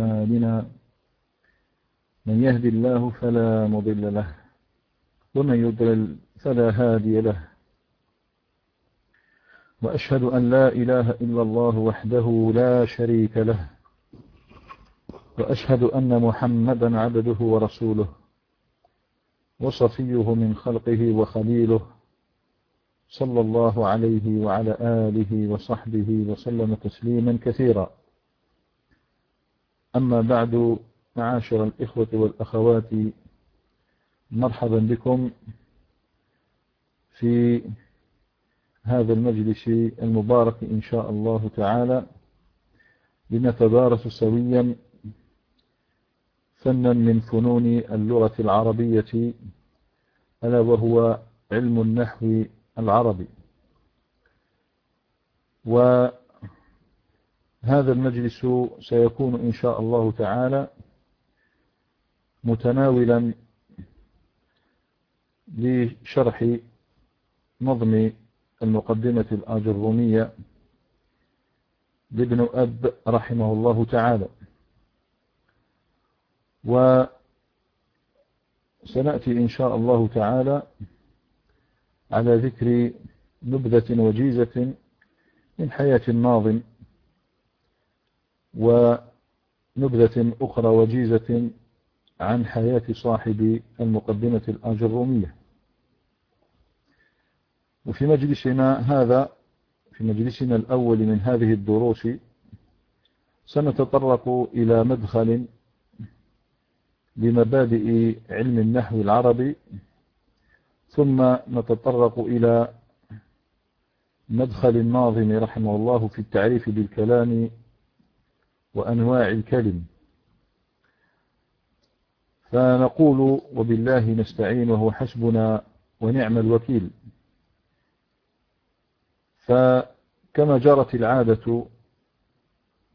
أعمالنا من يهدي الله فلا مضل له ومن يضلل فلا هادي له. وأشهد أن لا إله إلا الله وحده لا شريك له. وأشهد أن محمدا عبده ورسوله. وصفيه من خلقه وخليله. صلى الله عليه وعلى آله وصحبه وسلم تسليما كثيرا. أما بعد معاشر الإخوة والأخوات مرحبا بكم في هذا المجلس المبارك إن شاء الله تعالى. لنتدارس سويا فنا من فنون اللغة العربية ألا وهو علم النحو العربي. وهذا المجلس سيكون إن شاء الله تعالى متناولا لشرح نظم المقدمة الآجرومية لابن أب رحمه الله تعالى. وسنأتي إن شاء الله تعالى على ذكر نبذة وجيزة من حياة الناظم ونبذة أخرى وجيزة عن حياة صاحب المقدمة الآجرومية وفي مجلسنا هذا في مجلسنا الأول من هذه الدروس سنتطرق إلى مدخل لمبادئ علم النحو العربي ثم نتطرق إلى مدخل الناظم رحمه الله في التعريف بالكلام وأنواع الكلم. فنقول وبالله نستعين وهو حسبنا ونعم الوكيل. فكما جرت العادة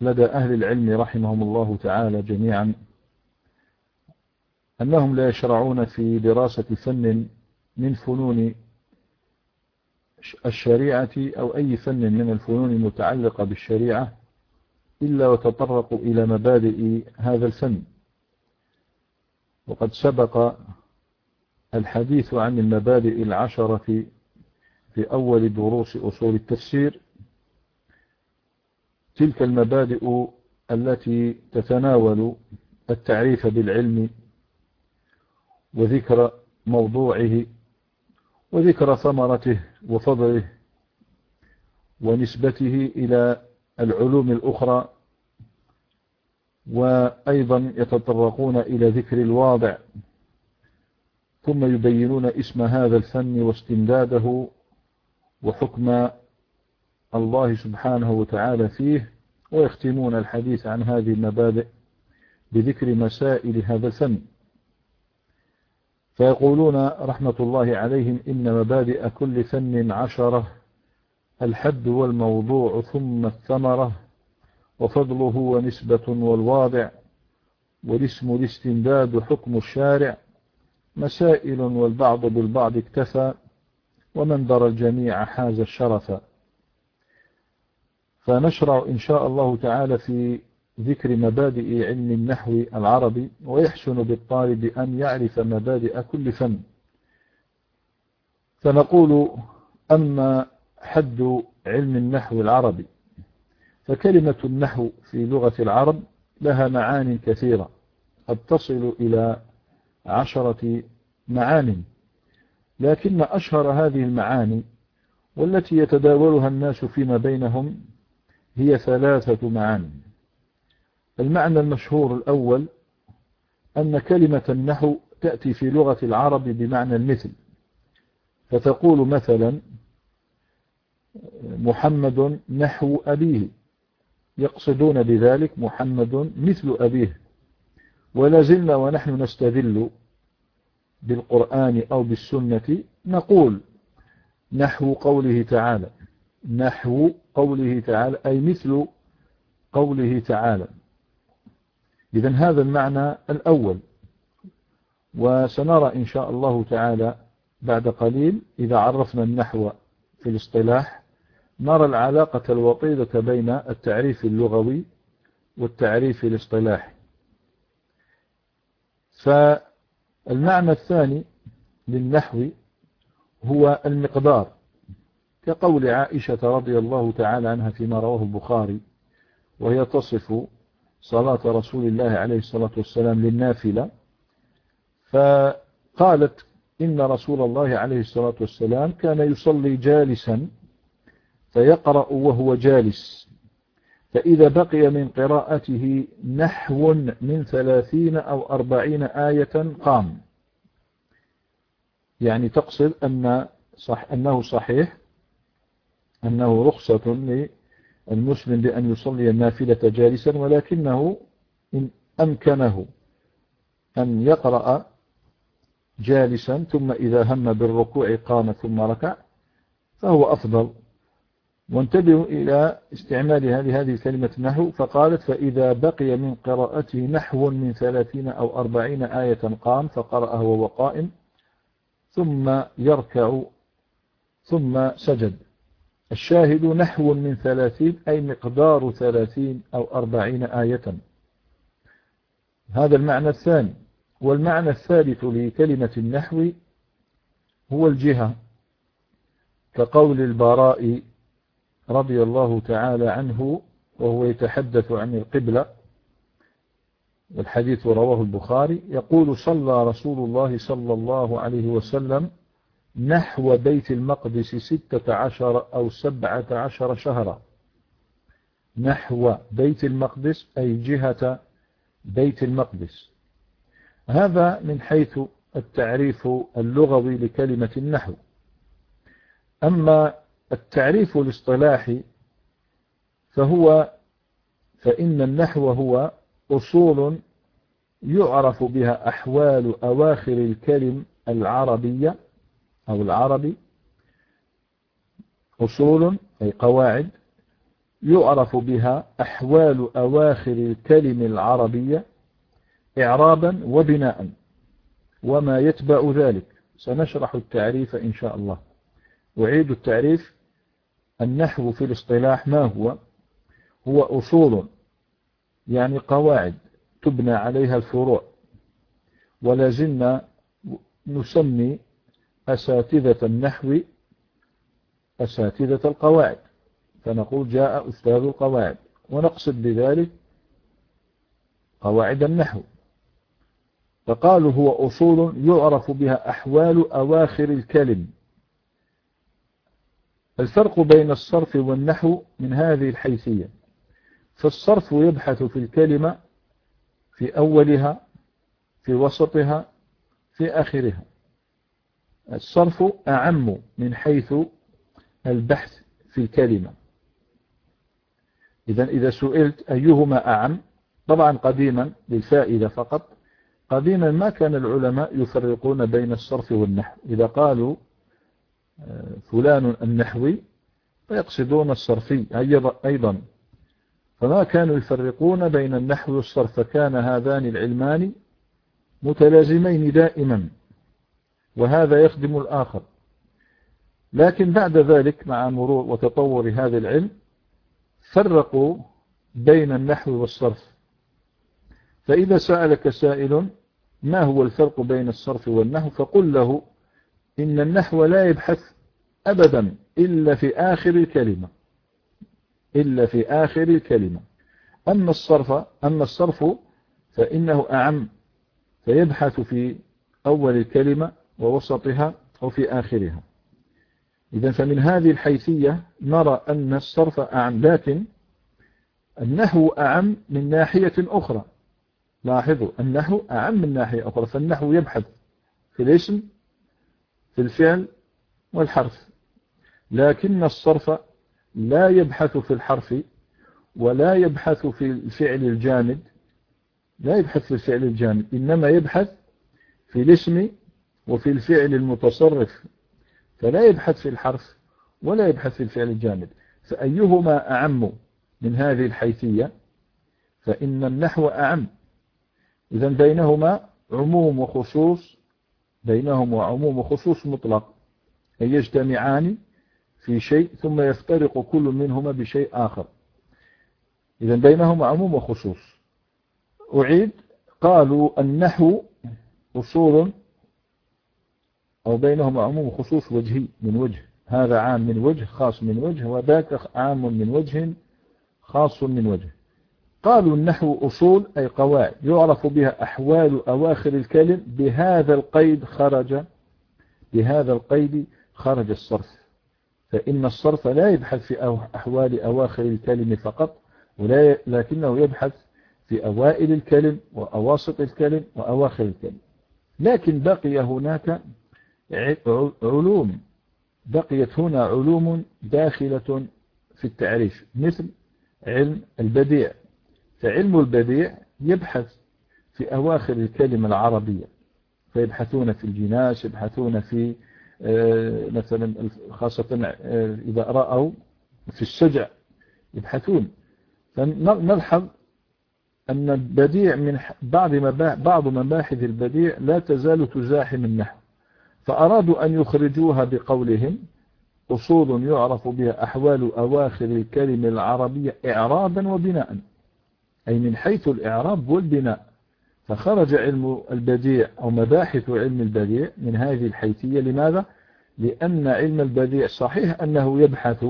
لدى أهل العلم رحمهم الله تعالى جميعا أنهم لا يشرعون في دراسة فن من فنون الشريعة أو أي فن من الفنون المتعلقة بالشريعة إلا وتطرقوا إلى مبادئ هذا الفن. وقد سبق الحديث عن المبادئ العشرة في أول دروس أصول التفسير. تلك المبادئ التي تتناول التعريف بالعلم وذكر موضوعه وذكر ثمرته وفضله ونسبته إلى العلوم الأخرى وأيضا يتطرقون إلى ذكر الواضع ثم يبينون اسم هذا الفن واستمداده وحكم الله سبحانه وتعالى فيه ويختمون الحديث عن هذه المبادئ بذكر مسائل هذا الفن. فيقولون رحمة الله عليهم إن مبادئ كل فن عشرة الحد والموضوع ثم الثمرة وفضله ونسبة والواضع والاسم الاستمداد حكم الشارع مسائل والبعض بالبعض اكتفى ومن در الجميع حاز الشرف. فنشرع إن شاء الله تعالى في ذكر مبادئ علم النحو العربي ويحسن بالطالب أن يعرف مبادئ كل فن. فنقول أما حد علم النحو العربي فكلمة النحو في لغة العرب لها معان كثيرة قد تصل إلى عشرة معان لكن أشهر هذه المعاني والتي يتداولها الناس فيما بينهم هي ثلاثة معاني المعنى المشهور الأول أن كلمة النحو تأتي في لغة العرب بمعنى المثل فتقول مثلا محمد نحو أبيه. يقصدون بذلك محمد مثل أبيه. ولا زلنا ونحن نستذل بالقرآن أو بالسنة نقول نحو قوله تعالى. نحو قوله تعالى أي مثل قوله تعالى. إذا هذا المعنى الأول. وسنرى إن شاء الله تعالى بعد قليل إذا عرفنا النحو في الاصطلاح نرى العلاقة الوطيدة بين التعريف اللغوي والتعريف الاصطلاحي. فالمعنى الثاني للنحو هو المقدار كقول عائشة رضي الله تعالى عنها فيما رواه البخاري وهي تصف صلاة رسول الله عليه الصلاة والسلام للنافلة فقالت إن رسول الله عليه الصلاة والسلام كان يصلي جالسا فيقرأ وهو جالس. فإذا بقي من قراءته نحو من ثلاثين أو أربعين آية قام. يعني تقصد أن صح أنه صحيح؟ أنه رخصة للمسلم بأن يصلي النافلة جالسا ولكنه إن أمكنه أن يقرأ جالسا ثم إذا هم بالركوع قام ثم ركع فهو أفضل. وانتبهوا إلى استعمالها لهذه الكلمة نحو فقالت فإذا بقي من قراءته نحو من ثلاثين أو أربعين آية قام فقرأه وهو قائم ثم يركع ثم سجد. الشاهد نحو من ثلاثين أي مقدار ثلاثين أو أربعين آية. هذا المعنى الثاني. والمعنى الثالث لكلمة النحو هو الجهة كقول البراء رضي الله تعالى عنه وهو يتحدث عن القبلة والحديث رواه البخاري يقول صلى رسول الله صلى الله عليه وسلم نحو بيت المقدس ستة عشر أو سبعة عشر شهرا. نحو بيت المقدس أي جهة بيت المقدس. هذا من حيث التعريف اللغوي لكلمة النحو. أما التعريف الاصطلاحي فهو فإن النحو هو أصول يعرف بها أحوال أواخر الكلم العربية أو العربي. أصول أي قواعد يعرف بها أحوال أواخر الكلم العربية إعرابا وبناء وما يتبع ذلك. سنشرح التعريف إن شاء الله. أعيد التعريف. النحو في الاصطلاح ما هو؟ هو أصول يعني قواعد تبنى عليها الفروع. ولازلنا نسمي أساتذة النحو أساتذة القواعد. فنقول جاء أستاذ القواعد. ونقصد بذلك قواعد النحو. فقالوا هو أصول يعرف بها أحوال أواخر الكلم. الفرق بين الصرف والنحو من هذه الحيثية. فالصرف يبحث في الكلمة في أولها في وسطها في آخرها. الصرف أعم من حيث البحث في الكلمة. إذا إذا سئلت أيهما أعم طبعا قديما للفائدة فقط قديما ما كان العلماء يفرقون بين الصرف والنحو. إذا قالوا فلان النحوي فيقصدون الصرفي أيضا فما كانوا يفرقون بين النحو والصرف فكان هذان العلمان متلازمين دائما وهذا يخدم الآخر. لكن بعد ذلك مع مرور وتطور هذا العلم فرقوا بين النحو والصرف. فإذا سألك سائل ما هو الفرق بين الصرف والنحو؟ فقل له إن النحو لا يبحث أبدا إلا في آخر الكلمة. إلا في آخر الكلمة. أما الصرف أما الصرف فإنه أعم فيبحث في أول الكلمة ووسطها أو في آخرها. إذا فمن هذه الحيثية نرى أن الصرف أعم لكن النحو أعم من ناحية أخرى. لاحظوا النحو أعم من ناحية أخرى فالنحو يبحث في الاسم في الفعل والحرف. لكن الصرف لا يبحث في الحرف ولا يبحث في الفعل الجامد. لا يبحث في الفعل الجامد إنما يبحث في الاسم وفي الفعل المتصرف. فلا يبحث في الحرف ولا يبحث في الفعل الجامد. فأيهما أعم من هذه الحيثية؟ فإن النحو أعم. إذا بينهما عموم وخصوص بينهما عموم وخصوص مطلق. أن يجتمعان في شيء ثم يفترق كل منهما بشيء آخر. إذا بينهما عموم وخصوص أعيد. قالوا النحو أصول أو بينهما عموم وخصوص وجهي من وجه. هذا عام من وجه خاص من وجه وذاك عام من وجه خاص من وجه. قالوا النحو أصول أي قواعد يعرف بها أحوال أواخر الكلم بهذا القيد خرج بهذا القيد خرج الصرف. فإن الصرف لا يبحث في أحوال أواخر الكلم فقط ولكنه يبحث في أوائل الكلم وأواسط الكلم وأواخر الكلم. لكن بقي هناك علوم. بقيت هنا علوم داخلة في التعريف مثل علم البديع. فعلم البديع يبحث في أواخر الكلمة العربية فيبحثون في الجناس يبحثون في آه، مثلا خاصة آه، إذا رأوا في الشجع يبحثون. فنلحظ أن البديع من بعض بعض مباحث البديع لا تزال تزاحم النحو فأرادوا أن يخرجوها بقولهم. أصول يعرف بها أحوال أواخر الكلمة العربية إعرابا وبناء. أي من حيث الإعراب والبناء. فخرج علم البديع أو مباحث علم البديع من هذه الحيثية. لماذا؟ لأن علم البديع صحيح أنه يبحث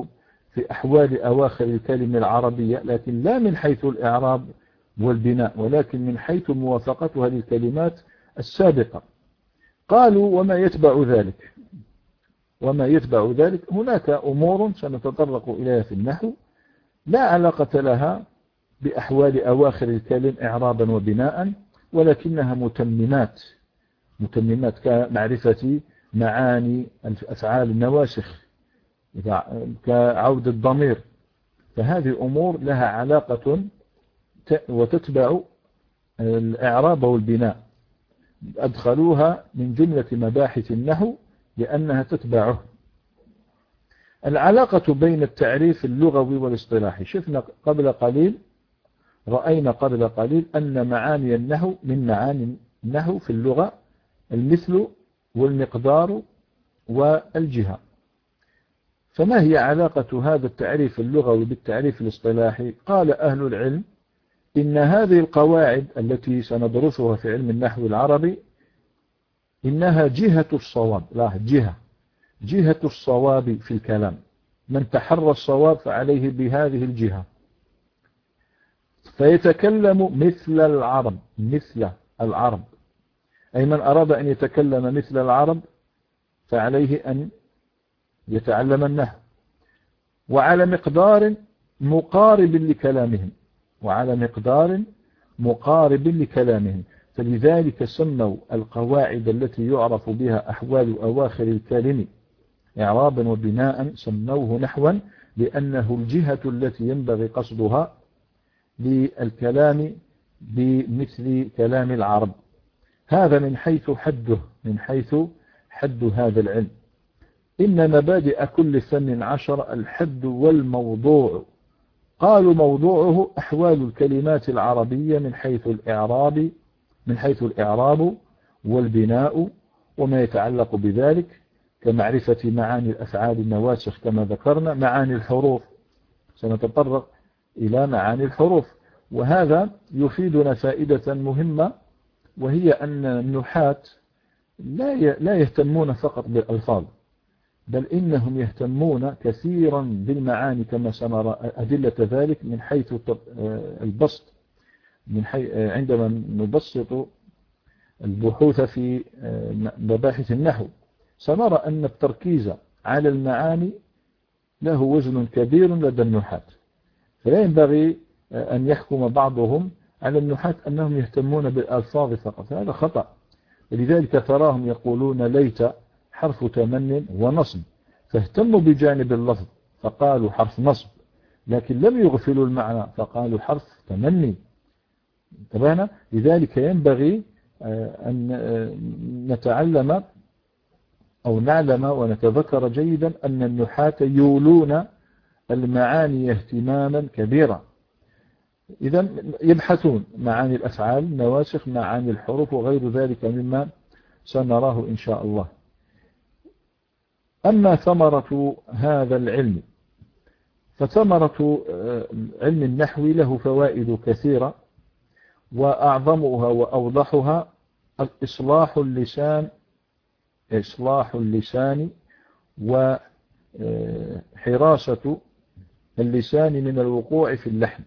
في أحوال أواخر الكلمة العربية لكن لا من حيث الإعراب والبناء ولكن من حيث موافقتها للكلمات السابقة. قالوا وما يتبع ذلك؟ وما يتبع ذلك؟ هناك أمور سنتطرق إليها في النحو لا علاقة لها بأحوال أواخر الكلم إعرابا وبناء ولكنها متممات متممات كمعرفة معاني أفعال النواسخ كعود الضمير. فهذه أمور لها علاقة وتتبع الإعراب والبناء. أدخلوها من جملة مباحث النحو لأنها تتبعه. العلاقة بين التعريف اللغوي والاصطلاحي. شفنا قبل قليل رأينا قبل قليل أن معاني النحو من معاني النحو في اللغة المثل والمقدار والجهة. فما هي علاقة هذا التعريف اللغوي بالتعريف الاصطلاحي؟ قال أهل العلم إن هذه القواعد التي سندرسها في علم النحو العربي إنها جهة الصواب. لا جهة. جهة الصواب في الكلام. من تحرى الصواب فعليه بهذه الجهة. فيتكلم مثل العرب مثل العرب. أي من أراد أن يتكلم مثل العرب فعليه أن يتعلم النحو وعلى مقدار مقارب لكلامهم وعلى مقدار مقارب لكلامهم. فلذلك سموا القواعد التي يعرف بها أحوال أواخر الكلم إعرابا وبناء سموه نحوا لأنه الجهة التي ينبغي قصدها للكلام بمثل كلام العرب. هذا من حيث حده من حيث حد هذا العلم. إن مبادئ كل فن عشر الحد والموضوع. قالوا موضوعه أحوال الكلمات العربية من حيث الإعراب من حيث الإعراب والبناء وما يتعلق بذلك كمعرفة معاني الأفعال النواسخ كما ذكرنا معاني الحروف. سنتطرق إلى معاني الحروف. وهذا يفيدنا فائدة مهمة وهي أن النحاة لا يهتمون فقط بالألفاظ بل إنهم يهتمون كثيرا بالمعاني كما سنرى أدلة ذلك من حيث البسط من حي... عندما نبسط البحوث في مباحث النحو. سنرى أن التركيز على المعاني له وزن كبير لدى النحاة. فلا ينبغي أن يحكم بعضهم على النحاة أنهم يهتمون بالألفاظ فقط. هذا خطأ. لذلك تراهم يقولون ليت حرف تمن ونصب. فاهتموا بجانب اللفظ فقالوا حرف نصب. لكن لم يغفلوا المعنى فقالوا حرف تمني انتبهنا؟ لذلك ينبغي آه، أن آه، نتعلم أو نعلم ونتذكر جيدا أن النحاة يولون المعاني اهتماما كبيرا. إذا يبحثون معاني الأفعال نواسخ معاني الحروف وغير ذلك مما سنراه إن شاء الله. أما ثمرة هذا العلم فثمرة آه، علم النحو له فوائد كثيرة وأعظمها وأوضحها إصلاح اللسان إصلاح اللسان وحراسة اللسان من الوقوع في اللحن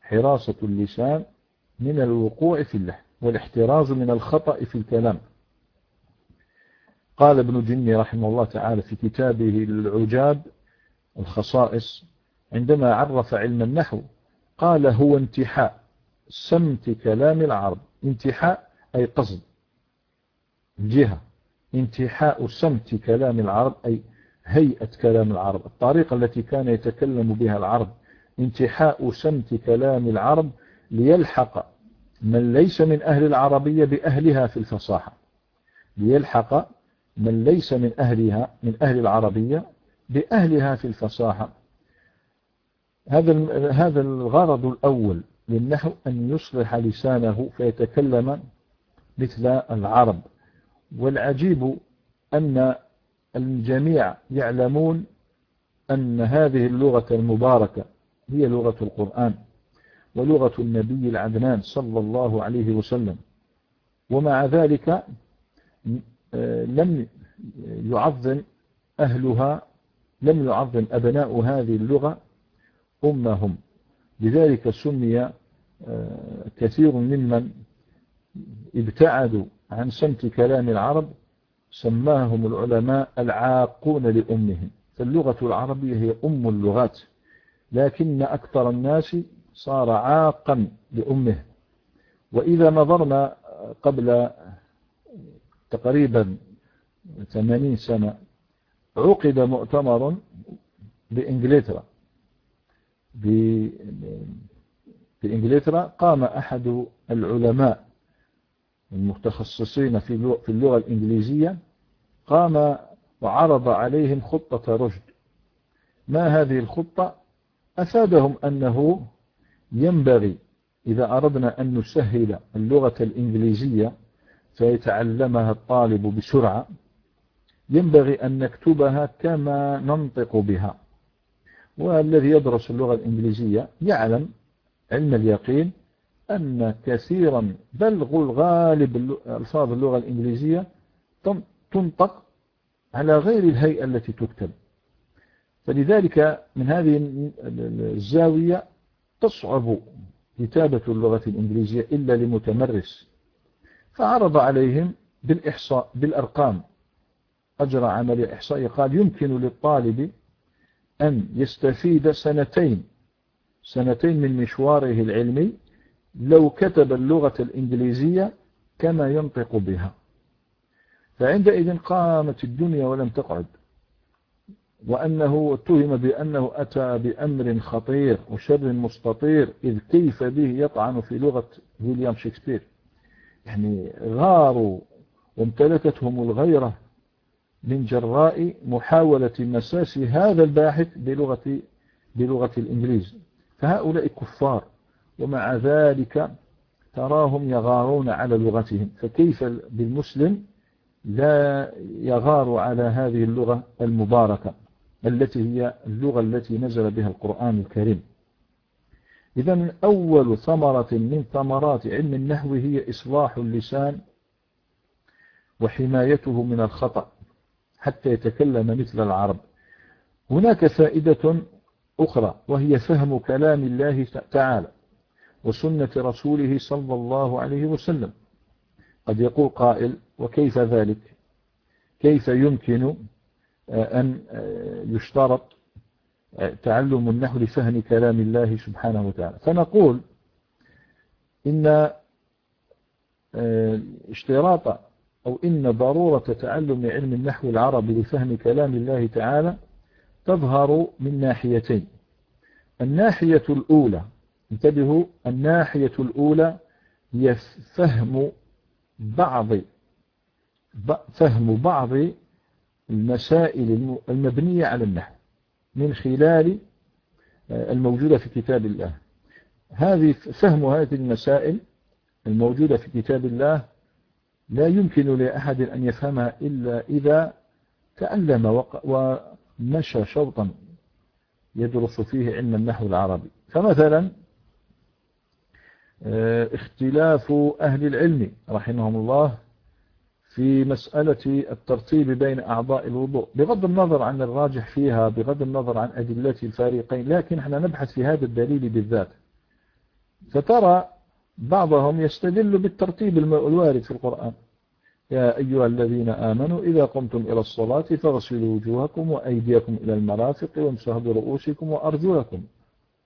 حراسة اللسان من الوقوع في اللحن والاحتراز من الخطأ في الكلام. قال ابن جني رحمه الله تعالى في كتابه العجاب الخصائص عندما عرف علم النحو قال هو انتحاء سمت كلام العرب. انتحاء أي قصد. جهة. انتحاء سمت كلام العرب أي هيئة كلام العرب الطريقة التي كان يتكلم بها العرب انتحاء سمت كلام العرب ليلحق من ليس من أهل العربية بأهلها في الفصاحة ليلحق من ليس من أهلها من أهل العربية بأهلها في الفصاحة. هذا هذا الغرض الأول للنحو أن يصلح لسانه فيتكلم مثل العرب. والعجيب أن الجميع يعلمون أن هذه اللغة المباركة هي لغة القرآن ولغة النبي العدنان صلى الله عليه وسلم. ومع ذلك آه، لم يعظم أهلها لم يعظم أبناء هذه اللغة أمهم. لذلك سمي آه، كثير ممن ابتعدوا عن سمت كلام العرب سماهم العلماء العاقون لأمهم. فاللغة العربية هي أم اللغات لكن أكثر الناس صار عاقا لأمه وإذا نظرنا قبل تقريبا ثمانين سنة عقد مؤتمر بإنجلترا. بإنجلترا قام أحد العلماء المتخصصين في اللغة الإنجليزية قام وعرض عليهم خطة رشد. ما هذه الخطة؟ أفادهم أنه ينبغي إذا أردنا أن نسهل اللغة الإنجليزية فيتعلمها الطالب بسرعة ينبغي أن نكتبها كما ننطق بها. والذي يدرس اللغة الإنجليزية يعلم علم اليقين أن كثيرا بل الغالب ألفاظ اللغة الإنجليزية تنطق على غير الهيئة التي تكتب. فلذلك من هذه الزاوية تصعب كتابة اللغة الإنجليزية إلا لمتمرس. فعرض عليهم بالإحصاء بالأرقام. أجرى عمل إحصائي قال يمكن للطالب أن يستفيد سنتين. سنتين من مشواره العلمي لو كتب اللغة الإنجليزية كما ينطق بها. فعندئذ قامت الدنيا ولم تقعد. وأنه اتهم بأنه أتى بأمر خطير وشر مستطير إذ كيف به يطعن في لغة ويليام شكسبير. يعني غاروا وامتلكتهم الغيرة من جراء محاولة مساس هذا الباحث بلغة, بلغة الإنجليز. فهؤلاء كفار. ومع ذلك تراهم يغارون على لغتهم. فكيف بالمسلم لا يغار على هذه اللغة المباركة التي هي اللغة التي نزل بها القرآن الكريم؟ إذا أول ثمرة من ثمرات علم النحو هي إصلاح اللسان وحمايته من الخطأ حتى يتكلم مثل العرب. هناك فائدة أخرى وهي فهم كلام الله تعالى. وسنة رسوله صلى الله عليه وسلم. قد يقول قائل وكيف ذلك؟ كيف يمكن أن يشترط تعلم النحو لفهم كلام الله سبحانه وتعالى؟ فنقول إن اشتراط أو إن ضرورة تعلم علم النحو العربي لفهم كلام الله تعالى تظهر من ناحيتين. الناحية الأولى انتبهوا الناحية الأولى هي فهم بعض فهم بعض المسائل المبنية على النحو من خلال آه، الموجودة في كتاب الله. هذه فهم هذه المسائل الموجودة في كتاب الله لا يمكن لأحد أن يفهمها إلا إذا تعلم ومشى شوطا يدرس فيه علم النحو العربي. فمثلا اختلاف أهل العلم رحمهم الله في مسألة الترتيب بين أعضاء الوضوء بغض النظر عن الراجح فيها بغض النظر عن أدلة الفارقين لكن إحنا نبحث في هذا الدليل بالذات. فترى بعضهم يستدل بالترتيب الوارد في القرآن. يا أيها الذين آمنوا إذا قمتم إلى الصلاة فاغسلوا وجوهكم وأيديكم إلى المرافق وامسحوا برؤوسكم وأرجلكم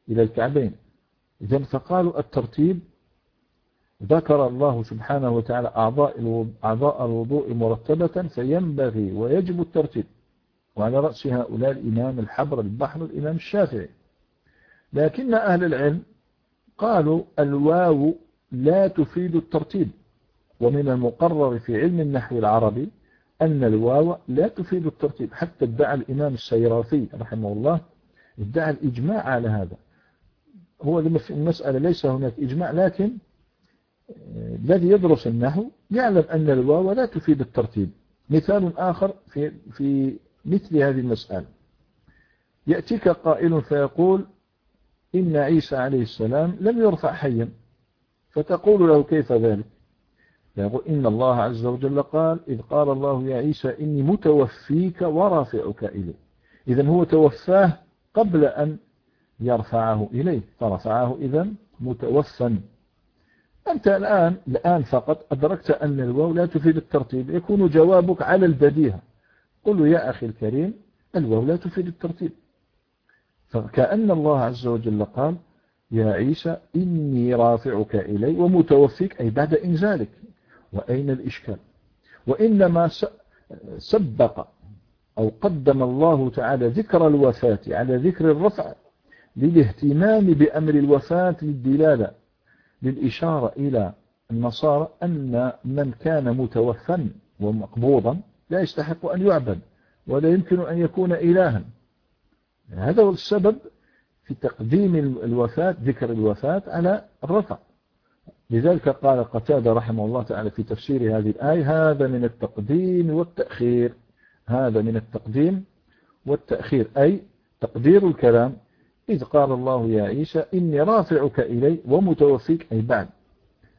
إلى الكعبين. إذا فقالوا الترتيب ذكر الله سبحانه وتعالى أعضاء الوضوء مرتبة فينبغي ويجب الترتيب. وعلى رأس هؤلاء الإمام الحبر البحر الإمام الشافعي. لكن أهل العلم قالوا الواو لا تفيد الترتيب. ومن المقرر في علم النحو العربي أن الواو لا تفيد الترتيب. حتى ادعى الإمام السيرافي رحمه الله ادعى الإجماع على هذا. هو المسألة ليس هناك إجماع لكن الذي يدرس النحو يعلم أن الواو لا تفيد الترتيب. مثال آخر في, في مثل هذه المسألة. يأتيك قائل فيقول إن عيسى عليه السلام لم يرفع حيا. فتقول له كيف ذلك؟ يقول إن الله عز وجل قال إذ قال الله يا عيسى إني متوفيك ورافعك إليه إذا هو توفاه قبل أن يرفعه إليه. فرفعه إذا متوفا أنت الآن الآن فقط أدركت أن الواو لا تفيد الترتيب. يكون جوابك على البديهة. قل يا أخي الكريم الواو لا تفيد الترتيب. فكأن الله عز وجل قال يا عيسى إني رافعك إلي ومتوفيك أي بعد إنزالك. وأين الإشكال؟ وإنما سبق أو قدم الله تعالى ذكر الوفاة على ذكر الرفع. للاهتمام بأمر الوفاة للدلالة للإشارة إلى النصارى أن من كان متوفا ومقبوضا لا يستحق أن يعبد ولا يمكن أن يكون إلها. هذا هو السبب في تقديم الوفاة ذكر الوفاة على الرفع. لذلك قال قتادة رحمه الله تعالى في تفسير هذه الآية هذا من التقديم والتأخير. هذا من التقديم والتأخير أي تقدير الكلام إذ قال الله يا عيسى إني رافعك إلي ومتوفيك أي بعد.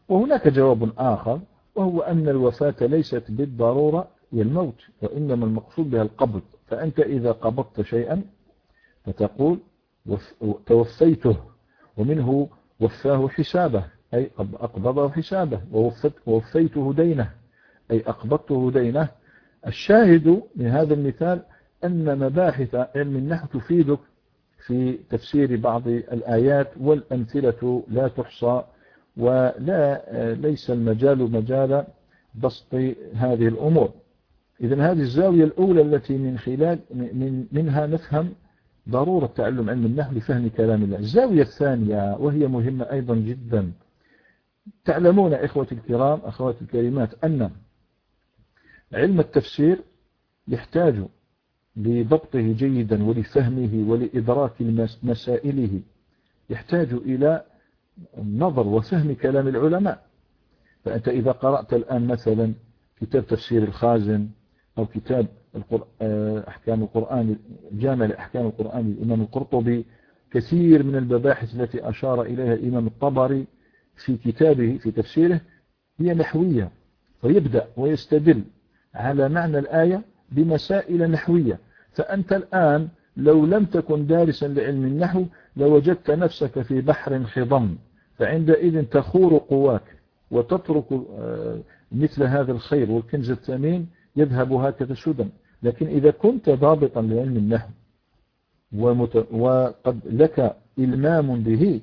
وهناك جواب آخر وهو أن الوفاة ليست بالضرورة هي الموت وإنما المقصود بها القبض فأنت إذا قبضت شيئا فتقول توفيته ومنه وفاه حسابه أي أقبضه حسابه ووفيته دينه أي أقبضته دينه. الشاهد من هذا المثال أن مباحث علم النحو تفيدك في تفسير بعض الآيات والأمثلة لا تحصى ولا ليس المجال مجال بسط هذه الأمور. إذا هذه الزاوية الأولى التي من خلال من منها نفهم ضرورة تعلم علم النحو لفهم كلام الله. الزاوية الثانية وهي مهمة أيضا جدا. تعلمون إخوة الكرام أخوات الكريمات أن علم التفسير يحتاج لضبطه جيدا ولفهمه ولإدراك مسائله. يحتاج إلى النظر وفهم كلام العلماء. فأنت إذا قرأت الآن مثلا كتاب تفسير الخازن أو كتاب آه، أحكام القرآن جامع لأحكام القرآن الإمام القرطبي كثير من المباحث التي أشار إليها الإمام الطبري في كتابه في تفسيره هي نحوية فيبدأ ويستدل على معنى الآية بمسائل نحوية. فأنت الآن لو لم تكن دارسا لعلم النحو لوجدت نفسك في بحر خضم فعندئذ تخور قواك وتترك آه، مثل هذا الخير والكنز الثمين يذهب هكذا سدى. لكن إذا كنت ضابطا لعلم النحو وقد لك إلمام به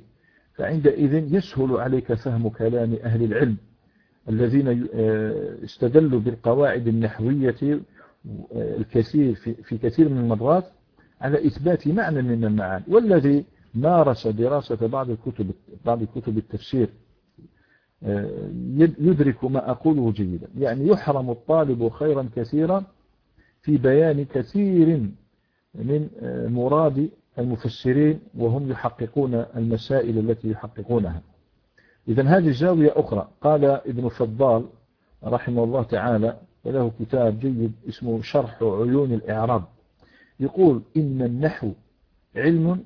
فعندئذ يسهل عليك فهم كلام أهل العلم الذين آه، استدلوا بالقواعد النحوية الكثير في كثير من المرات على إثبات معنى من المعاني. والذي مارس دراسة بعض الكتب بعض كتب التفسير آه، يدرك ما أقوله جيدا. يعني يحرم الطالب خيرا كثيرا في بيان كثير من آه، مراد المفسرين وهم يحققون المسائل التي يحققونها. إذا هذه زاوية أخرى. قال ابن فضال رحمه الله تعالى وله كتاب جيد اسمه شرح عيون الإعراب. يقول إن النحو علم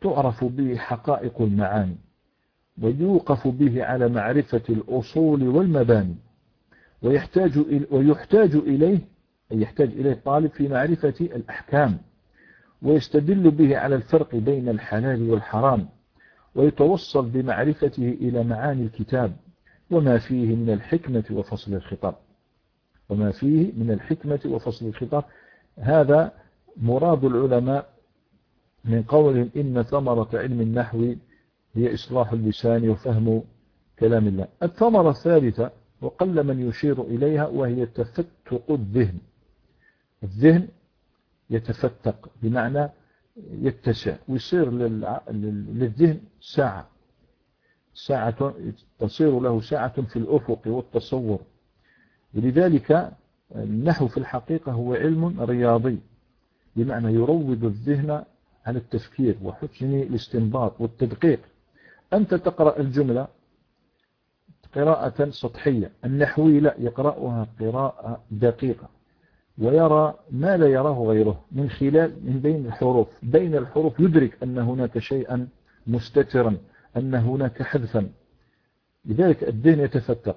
تعرف به حقائق المعاني ويوقف به على معرفة الأصول والمباني ويحتاج ويحتاج إليه أي يحتاج إليه الطالب في معرفة الأحكام ويستدل به على الفرق بين الحلال والحرام ويتوصل بمعرفته إلى معاني الكتاب وما فيه من الحكمة وفصل الخطاب. وما فيه من الحكمة وفصل الخطاب. هذا مراد العلماء من قولهم إن ثمرة علم النحو هي إصلاح اللسان وفهم كلام الله. الثمرة الثالثة وقل من يشير إليها وهي تفتق الذهن. الذهن يتفتق بمعنى يتسع ويصير للذهن ساعة. ساعة تصير له ساعة في الأفق والتصور. ولذلك النحو في الحقيقة هو علم رياضي بمعنى يروض الذهن على التفكير وحسن الاستنباط والتدقيق. أنت تقرأ الجملة قراءة سطحية النحوي لا يقرأها قراءة دقيقة ويرى ما لا يراه غيره من خلال من بين الحروف. بين الحروف يدرك أن هناك شيئا مستترا أن هناك حذفا. لذلك الدين يتفتق.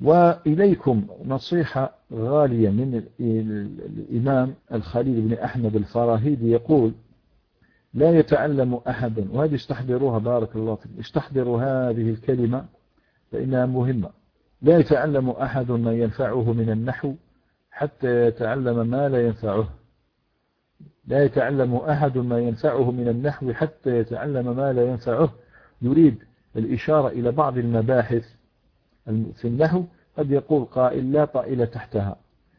وإليكم نصيحة غالية من الإمام الخليل بن أحمد الفراهيدي يقول لا يتعلم أحد وهذه استحضروها بارك الله فيكم استحضروا هذه الكلمة فإنها مهمة. لا يتعلم أحد ما ينفعه من النحو حتى يتعلم ما لا ينفعه. لا يتعلم أحد ما ينفعه من النحو حتى يتعلم ما لا ينفعه. يريد الإشارة إلى بعض المباحث في النحو قد يقول قائل لا طائل تحتها.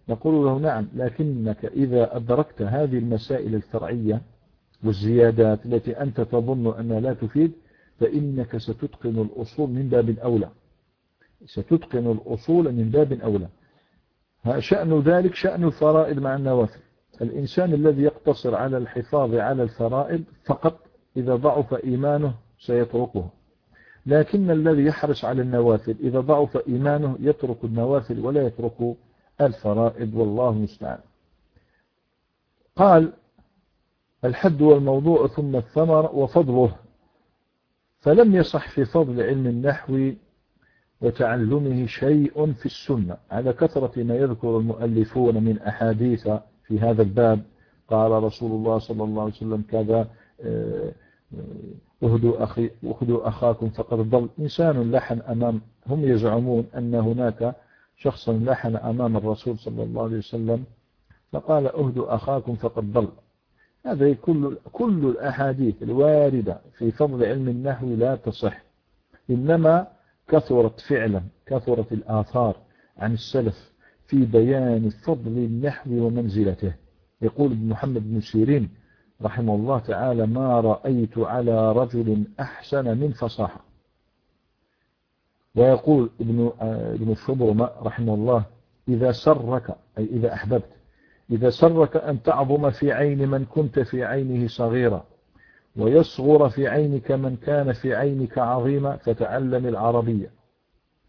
نقول له نعم لكنك إذا أدركت هذه المسائل الفرعية والزيادات التي أنت تظن أنها لا تفيد فإنك ستتقن الأصول من باب أولى. ستتقن الأصول من باب أولى. شأن ذلك شأن الفرائض مع النوافل. الإنسان الذي يقتصر على الحفاظ على الفرائض فقط إذا ضعف إيمانه سيتركه. لكن الذي يحرص على النوافل إذا ضعف إيمانه يترك النوافل ولا يترك الفرائض والله المستعان. قال الحد والموضوع ثم الثمر وفضله. فلم يصح في فضل علم النحو وتعلمه شيء في السنة. على كثرة ما يذكر المؤلفون من أحاديث في هذا الباب قال رسول الله صلى الله عليه وسلم كذا آه، اهدوا, أخي اهدوا أخاكم فقد ضل. إنسان لحن أمام هم يزعمون أن هناك شخصا لحن أمام الرسول صلى الله عليه وسلم فقال اهدوا أخاكم فقد ضل. هذا كل, كل الأحاديث الواردة في فضل علم النحو لا تصح. إنما كثرت فعلا كثرت الآثار عن السلف في بيان فضل النحو ومنزلته. يقول ابن محمد بن سيرين رحمه الله تعالى ما رأيت على رجل أحسن من فصاحة. ويقول ابن ابن الشبرمة رحمه الله إذا سرك أي إذا أحببت إذا سرك أن تعظم في عين من كنت في عينه صغيرا ويصغر في عينك من كان في عينك عظيما فتعلم العربية.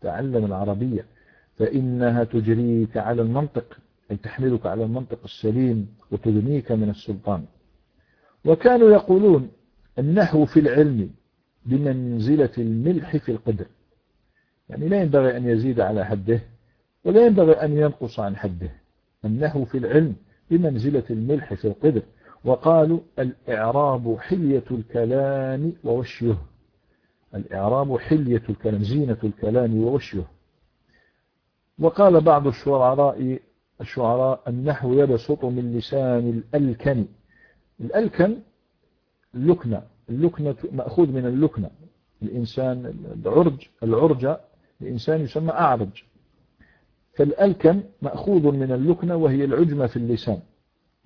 تعلم العربية. فإنها تجريك على المنطق أي تحملك على المنطق السليم وتدنيك من السلطان. وكانوا يقولون النحو في العلم بمنزلة الملح في القدر. يعني لا ينبغي أن يزيد على حده ولا ينبغي أن ينقص عن حده. النحو في العلم بمنزلة الملح في القدر. وقالوا الإعراب حلية الكلام ووشيه. الإعراب حلية الكلام زينة الكلام ووشيه. وقال بعض الشعراء الشعراء النحو يبسط من لسان الألكن. الألكن اللكنة اللكنة مأخوذ من اللكنة. الإنسان العرج العرجة الإنسان يسمى أعرج. فالألكن مأخوذ من اللكنة وهي العجمة في اللسان.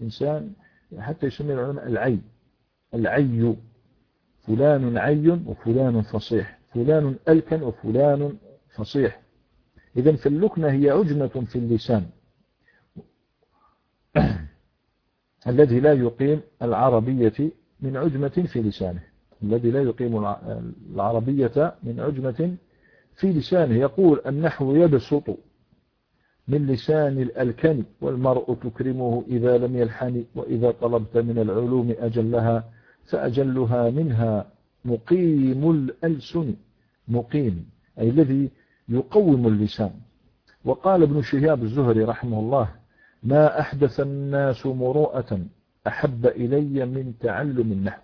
إنسان حتى يسمي العلماء العي العي. فلان عي وفلان فصيح. فلان ألكن وفلان فصيح. إذا فاللكنة هي عجمة في اللسان. الذي لا يقيم العربية من عجمة في لسانه. الذي لا يقيم العربية من عجمة في لسانه. يقول النحو يبسط من لسان الألكن والمرء تكرمه إذا لم يلحن وإذا طلبت من العلوم أجلها فأجلها منها. مقيم الألسن. مقيم أي الذي يقوم اللسان. وقال ابن شهاب الزهري رحمه الله ما أحدث الناس مروءة أحب إلي من تعلم النحو.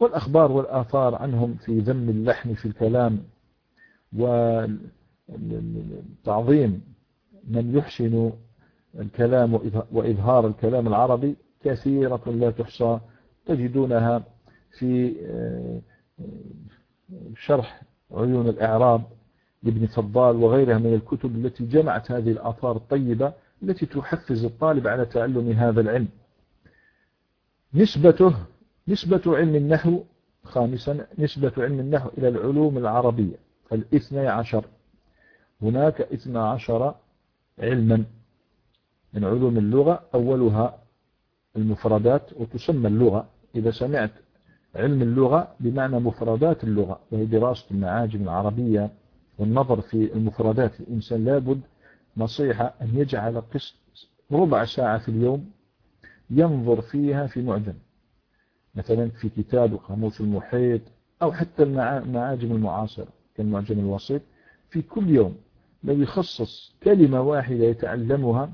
والأخبار والآثار عنهم في ذم اللحن في الكلام وتعظيم من يحسن الكلام وإظهار الكلام العربي كثيرة لا تحصى تجدونها في آه، شرح عيون الإعراب لابن فضال وغيرها من الكتب التي جمعت هذه الآثار الطيبة التي تحفز الطالب على تعلم هذا العلم. نسبته نسبة علم النحو خامسا نسبة علم النحو إلى العلوم العربية الاثنى عشر. هناك اثنى عشر علما من علوم اللغة أولها المفردات وتسمى اللغة. إذا سمعت علم اللغة بمعنى مفردات اللغة وهي دراسة المعاجم العربية والنظر في المفردات الإنسان لابد نصيحة أن يجعل قسط ربع ساعة في اليوم ينظر فيها في معجم. مثلا في كتاب القاموس المحيط أو حتى المعاجم المعاصرة كالمعجم الوسيط. في كل يوم لو يخصص كلمة واحدة يتعلمها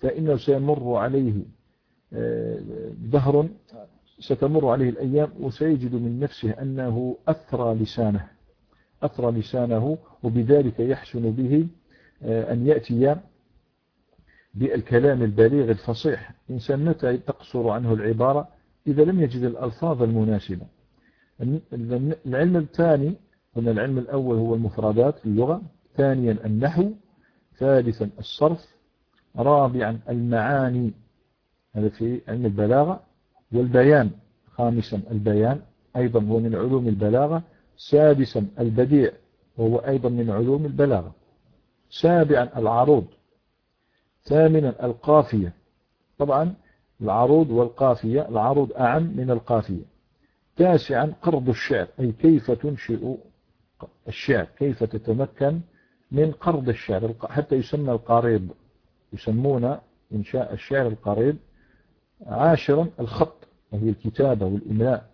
فإنه سيمر عليه دهر آه، ستمر عليه الأيام وسيجد من نفسه أنه أثرى لسانه أثرى لسانه وبذلك يحسن به أن يأتي بالكلام البليغ الفصيح. إنسان متى تقصر عنه العبارة؟ إذا لم يجد الألفاظ المناسبة. العلم الثاني قلنا العلم الأول هو المفردات اللغة. ثانيا النحو. ثالثا الصرف. رابعا المعاني. هذا في علم البلاغة. والبيان. خامسا البيان. أيضا هو من علوم البلاغة. سادسا البديع. وهو أيضا من علوم البلاغة. سابعا العروض. ثامنا القافية. طبعا العروض والقافية العروض أعم من القافية. تاسعا قرض الشعر أي كيف تنشئ الشعر كيف تتمكن من قرض الشعر. حتى يسمى القريب يسمون إنشاء الشعر القريب عاشرا الخط وهي الكتابة والإملاء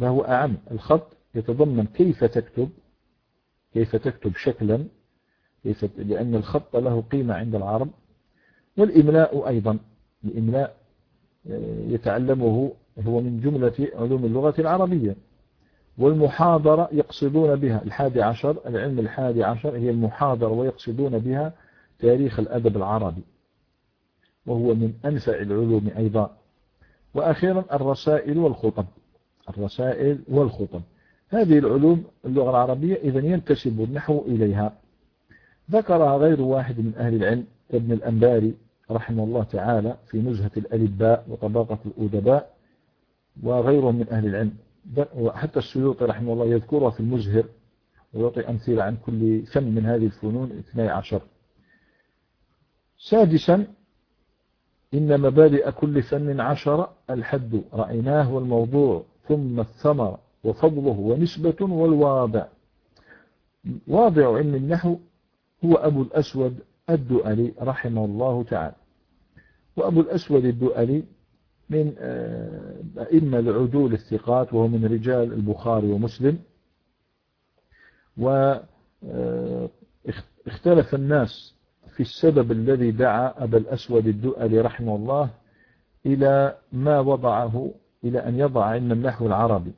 فهو أعم؟ الخط يتضمن كيف تكتب كيف تكتب شكلا لأن الخط له قيمة عند العرب والإملاء أيضا. الإملاء آه، يتعلمه هو من جملة علوم اللغة العربية. والمحاضرة يقصدون بها الحادي عشر العلم الحادي عشر هي المحاضرة ويقصدون بها تاريخ الأدب العربي. وهو من أنفع العلوم أيضا. وأخيرا الرسائل والخطب. الرسائل والخطب. هذه العلوم اللغة العربية إذا ينتسب النحو إليها. ذكرها غير واحد من أهل العلم ابن الأنباري رحمه الله تعالى في نزهة الألباء وطباقة الأدباء وغيرهم من أهل العلم. وحتى السيوطي رحمه الله يذكرها في المزهر ويعطي أمثلة عن كل فن من هذه الفنون 12 سادسا إن مبادئ كل فن عشر الحد رأيناه والموضوع ثم الثمر وفضله ونسبة والواضع. واضع علم النحو هو أبو الأسود الدؤلي رحمه الله تعالى. وأبو الأسود الدؤلي من آه، أئمة العدول الثقات وهو من رجال البخاري ومسلم. واختلف الناس في السبب الذي دعا أبا الأسود الدؤلي رحمه الله إلى ما وضعه إلى أن يضع علم النحو العربي.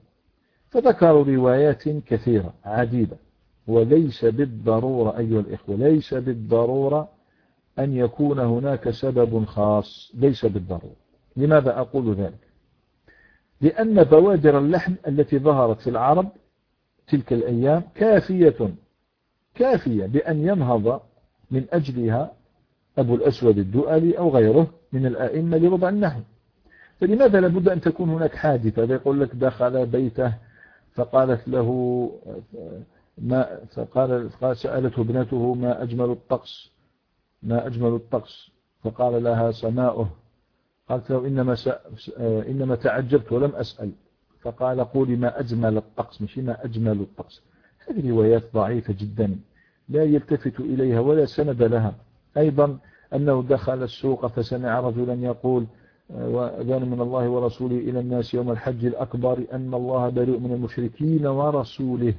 فذكروا روايات كثيرة عديدة. وليس بالضرورة أيها الإخوة ليس بالضرورة أن يكون هناك سبب خاص ليس بالضرورة. لماذا أقول ذلك؟ لأن بوادر اللحن التي ظهرت في العرب تلك الأيام كافية كافية بأن ينهض من أجلها أبو الأسود الدؤلي أو غيره من الآئمة لربع النحو. فلماذا لابد أن تكون هناك حادثة؟ يقول لك دخل بيته فقالت له ما فقال سألته ابنته ما أجمل الطقس؟ ما أجمل الطقس؟ فقال لها سماؤه. قالت له إنما, إنما تعجبت ولم أسأل. فقال قولي ما أجمل الطقس؟ مش ما أجمل الطقس. هذه روايات ضعيفة جدا. لا يلتفت إليها ولا سند لها. أيضا أنه دخل السوق فسمع رجلا يقول وأذان من الله ورسوله إلى الناس يوم الحج الأكبر أن الله بريء من المشركين ورسوله.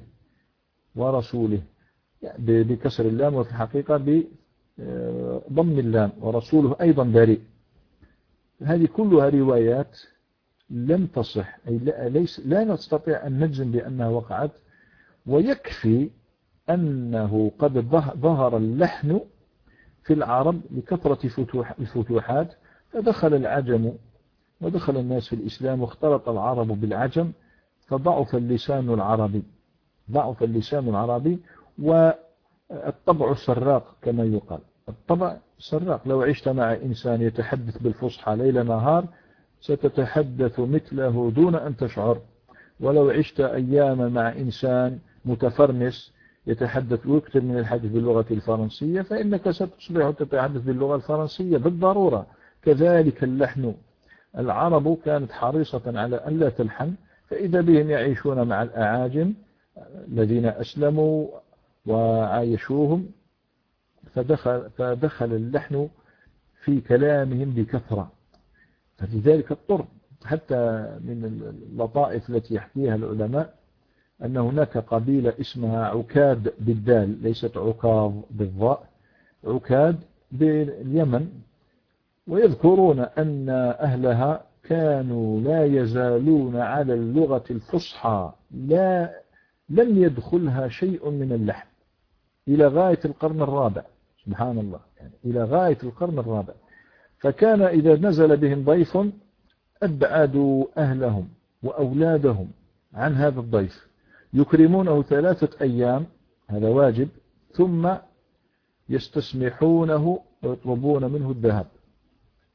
ورسوله. يعني بكسر اللام وفي الحقيقة بضم اللام ورسوله أيضا بريء. هذه كلها روايات لم تصح أي لا, ليس لا نستطيع أن نجزم بأنها وقعت ويكفي أنه قد ظهر اللحن في العرب لكثرة الفتوحات فدخل العجم ودخل الناس في الإسلام واختلط العرب بالعجم فضعف اللسان العربي. ضعف اللسان العربي والطبع سراق كما يقال. الطبع سراق. لو عشت مع إنسان يتحدث بالفصحى ليل نهار ستتحدث مثله دون أن تشعر. ولو عشت أياما مع إنسان متفرنس يتحدث ويكثر من الحديث باللغة الفرنسية فإنك ستصبح تتحدث باللغة الفرنسية بالضرورة. كذلك اللحن. العرب كانت حريصة على أن لا تلحن فإذا بهم يعيشون مع الأعاجم الذين أسلموا وعايشوهم فدخل, فدخل اللحن في كلامهم بكثرة. فلذلك اضطر حتى من اللطائف التي يحكيها العلماء أن هناك قبيلة اسمها عكاد بالدال ليست عكاظ بالضاء عكاد باليمن. ويذكرون أن أهلها كانوا لا يزالون على اللغة الفصحى لا لم يدخلها شيء من اللحن إلى غاية القرن الرابع. سبحان الله. يعني إلى غاية القرن الرابع. فكان إذا نزل بهم ضيف أبعدوا أهلهم وأولادهم عن هذا الضيف. يكرمونه ثلاثة أيام هذا واجب ثم يستسمحونه ويطلبون منه الذهب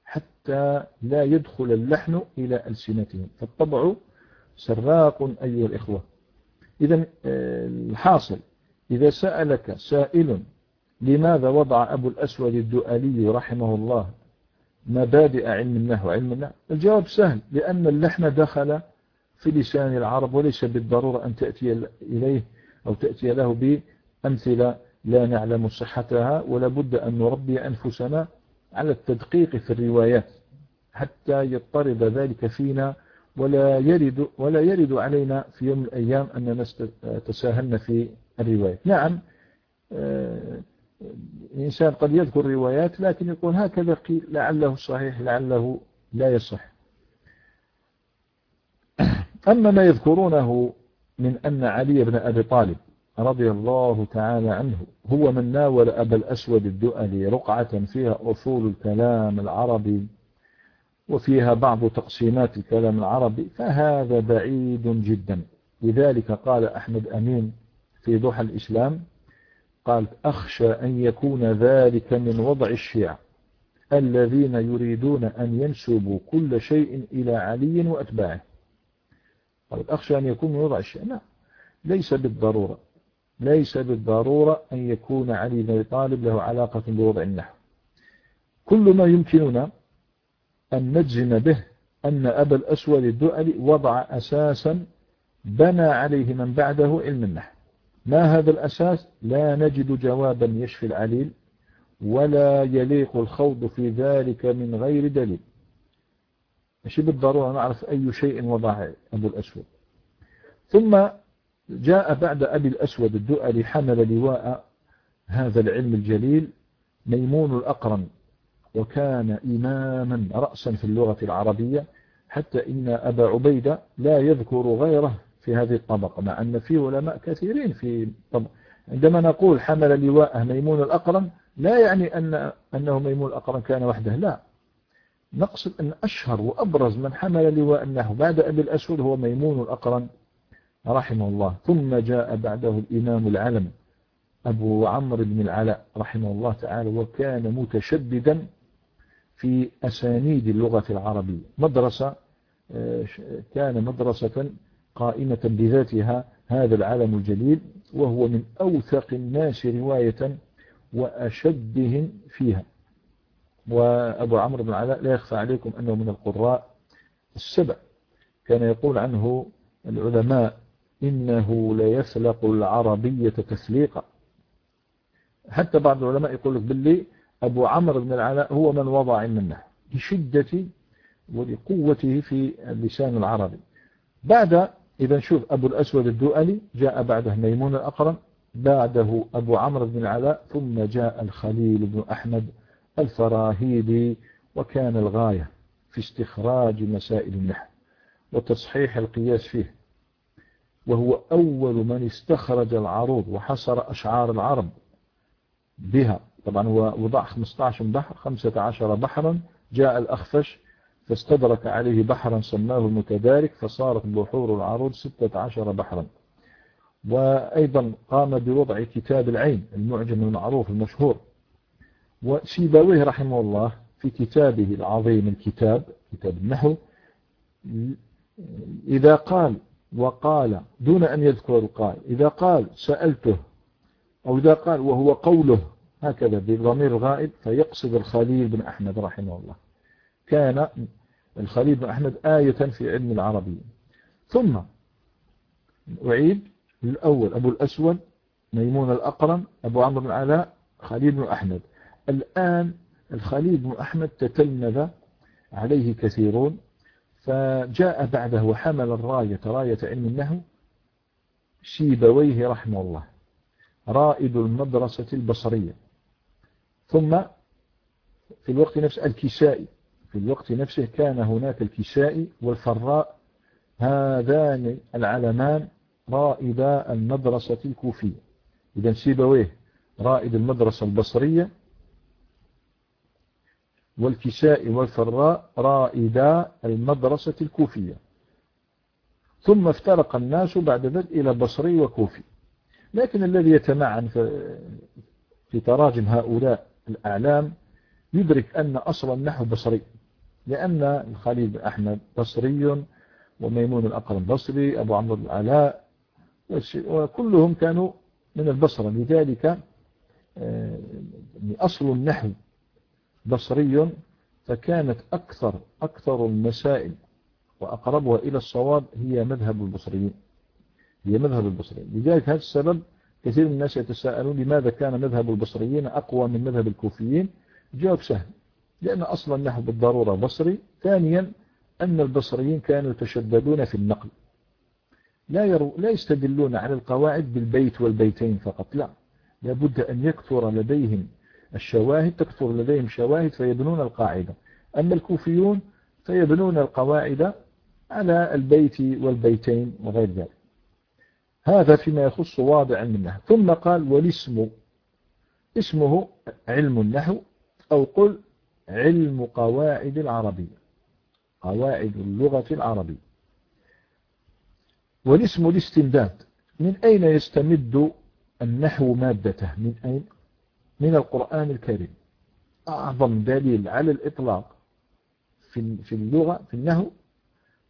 حتى لا يدخل اللحن إلى ألسنتهم. فالطبع سراق أيها الإخوة. إذا آه، الحاصل إذا سألك سائل لماذا وضع أبو الأسود الدؤلي رحمه الله مبادئ علم النحو علم النحو الجواب سهل لأن اللحن دخل في لسان العرب وليس بالضرورة أن تأتي إليه أو تأتي له بأمثلة لا نعلم صحتها ولا بد أن نربي أنفسنا على التدقيق في الروايات حتى يضطرب ذلك فينا ولا يرد, ولا يرد علينا في يوم من الأيام أننا تساهلنا في الرواية. نعم آه، الإنسان قد يذكر روايات لكن يقول هكذا قيل لعله صحيح لعله لا يصح. أما ما يذكرونه من أن علي بن أبي طالب رضي الله تعالى عنه هو من ناول أبا الأسود الدؤلي رقعة فيها أصول الكلام العربي وفيها بعض تقسيمات الكلام العربي فهذا بعيد جدا. لذلك قال أحمد أمين في ضحى الإسلام قال أخشى أن يكون ذلك من وضع الشيعة الذين يريدون أن ينسبوا كل شيء إلى علي وأتباعه. قال أخشى أن يكون من وضع الشيعة. لا ليس بالضرورة ليس بالضرورة أن يكون علي بن طالب له علاقة بوضع النحو. كل ما يمكننا أن نجزم به أن أبا الأسود الدؤلي وضع أساسا بنى عليه من بعده علم النحو. ما هذا الأساس؟ لا نجد جوابا يشفي العليل ولا يليق الخوض في ذلك من غير دليل. مش بالضرورة نعرف أي شيء وضع أبو الأسود. ثم جاء بعد أبي الأسود الدؤلي حمل لواء هذا العلم الجليل ميمون الأقرن وكان إماما رأسا في اللغة العربية حتى إن أبا عبيدة لا يذكر غيره في هذه الطبقة مع أن فيه علماء كثيرين في طبق عندما نقول حمل لواءه ميمون الأقرن لا يعني أن أنه ميمون الأقرن كان وحده لا. نقصد أن أشهر وأبرز من حمل لواء النحو بعد أبي الأسود هو ميمون الأقرن رحمه الله. ثم جاء بعده الإمام العلم أبو عمرو بن العلاء رحمه الله تعالى وكان متشددا في أسانيد اللغة العربية. مدرسة آه، كان مدرسة قائمة بذاتها هذا العالم الجليل وهو من أوثق الناس رواية وأشدهم فيها. وأبو عمرو بن العلاء لا يخفى عليكم أنه من القراء السبع. كان يقول عنه العلماء إنه ليفلق العربية تفليقا حتى بعض العلماء يقول لك باللي أبو عمرو بن العلاء هو من وضع النحو لشدة ولقوته في اللسان العربي. بعد إذا نشوف أبو الأسود الدؤلي جاء بعده ميمون الأقرم بعده أبو عمرو بن العلاء ثم جاء الخليل بن أحمد الفراهيدي وكان الغاية في استخراج مسائل النحو وتصحيح القياس فيه. وهو أول من استخرج العروض وحصر أشعار العرب بها. طبعا هو وضع 15 بحر 15 بحرا جاء الأخفش فاستدرك عليه بحرا سماه المتدارك فصارت بحور العروض 16 بحرا. وأيضا قام بوضع كتاب العين المعجم المعروف المشهور. وسيبويه رحمه الله في كتابه العظيم الكتاب كتاب النحو إذا قال وقال دون أن يذكر القائل إذا قال سألته أو إذا قال وهو قوله هكذا بضمير الغائب فيقصد الخليل بن أحمد رحمه الله. كان الخليل بن أحمد آية في علم العربي ثم أعيد الأول أبو الأسود ميمون الأقرم أبو عمرو بن علاء خليل بن أحمد. الآن الخليل بن أحمد تتلمذ عليه كثيرون فجاء بعده وحمل الراية راية علم النهو شيبويه رحمه الله رائد المدرسة البصرية. ثم في الوقت نفسه الكسائي في الوقت نفسه كان هناك الكسائي والفراء هذان العلمان رائدا المدرسة الكوفية. إذا سيبويه رائد المدرسة البصرية والكساء والفراء رائدا المدرسة الكوفية. ثم افترق الناس بعد ذلك إلى بصري وكوفي. لكن الذي يتمعن في تراجم هؤلاء الأعلام يدرك أن أصل النحو بصري لأن الخليل بن أحمد بصري وميمون الأقرم بصري أبو عمرو العلاء وكلهم كانوا من البصرة. لذلك آه، أصل النحو بصري فكانت أكثر أكثر المسائل وأقربها إلى الصواب هي مذهب البصريين هي مذهب البصريين. لذلك هذا السبب كثير من الناس يتساءلون لماذا كان مذهب البصريين أقوى من مذهب الكوفيين؟ جواب سهل لأن أصلا النحو بالضرورة بصري ثانيا أن البصريين كانوا يتشددون في النقل. لا, يرو لا يستدلون على القواعد بالبيت والبيتين فقط لا. لابد أن يكثر لديهم الشواهد تكثر لديهم شواهد فيبنون القاعدة. أما الكوفيون فيبنون القواعد على البيت والبيتين وغير ذلك. هذا فيما يخص واضع منه ثم قال والاسم اسمه علم النحو أو قل علم قواعد العربية. قواعد اللغة العربية. والاسم الاستمداد من أين يستمد النحو مادته؟ من أين؟ من القرآن الكريم. أعظم دليل على الإطلاق في اللغة في النحو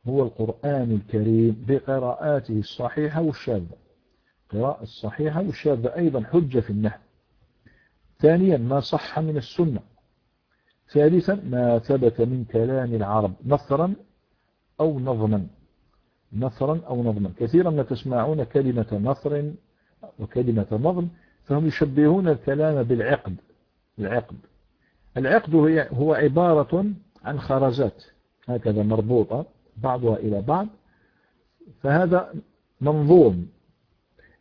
هو القرآن الكريم بقراءاته الصحيحة والشاذة. قراءة الصحيحة والشاذة أيضا حجة في النحو. ثانيا ما صح من السنة. ثالثا ما ثبت من كلام العرب نثرا أو نظما. نثرا أو نظما. كثيرا ما تسمعون كلمة نثر وكلمة نظم فهم يشبهون الكلام بالعقد. العقد. العقد هو عبارة عن خرزات. هكذا مربوطة. بعضها إلى بعض فهذا منظوم.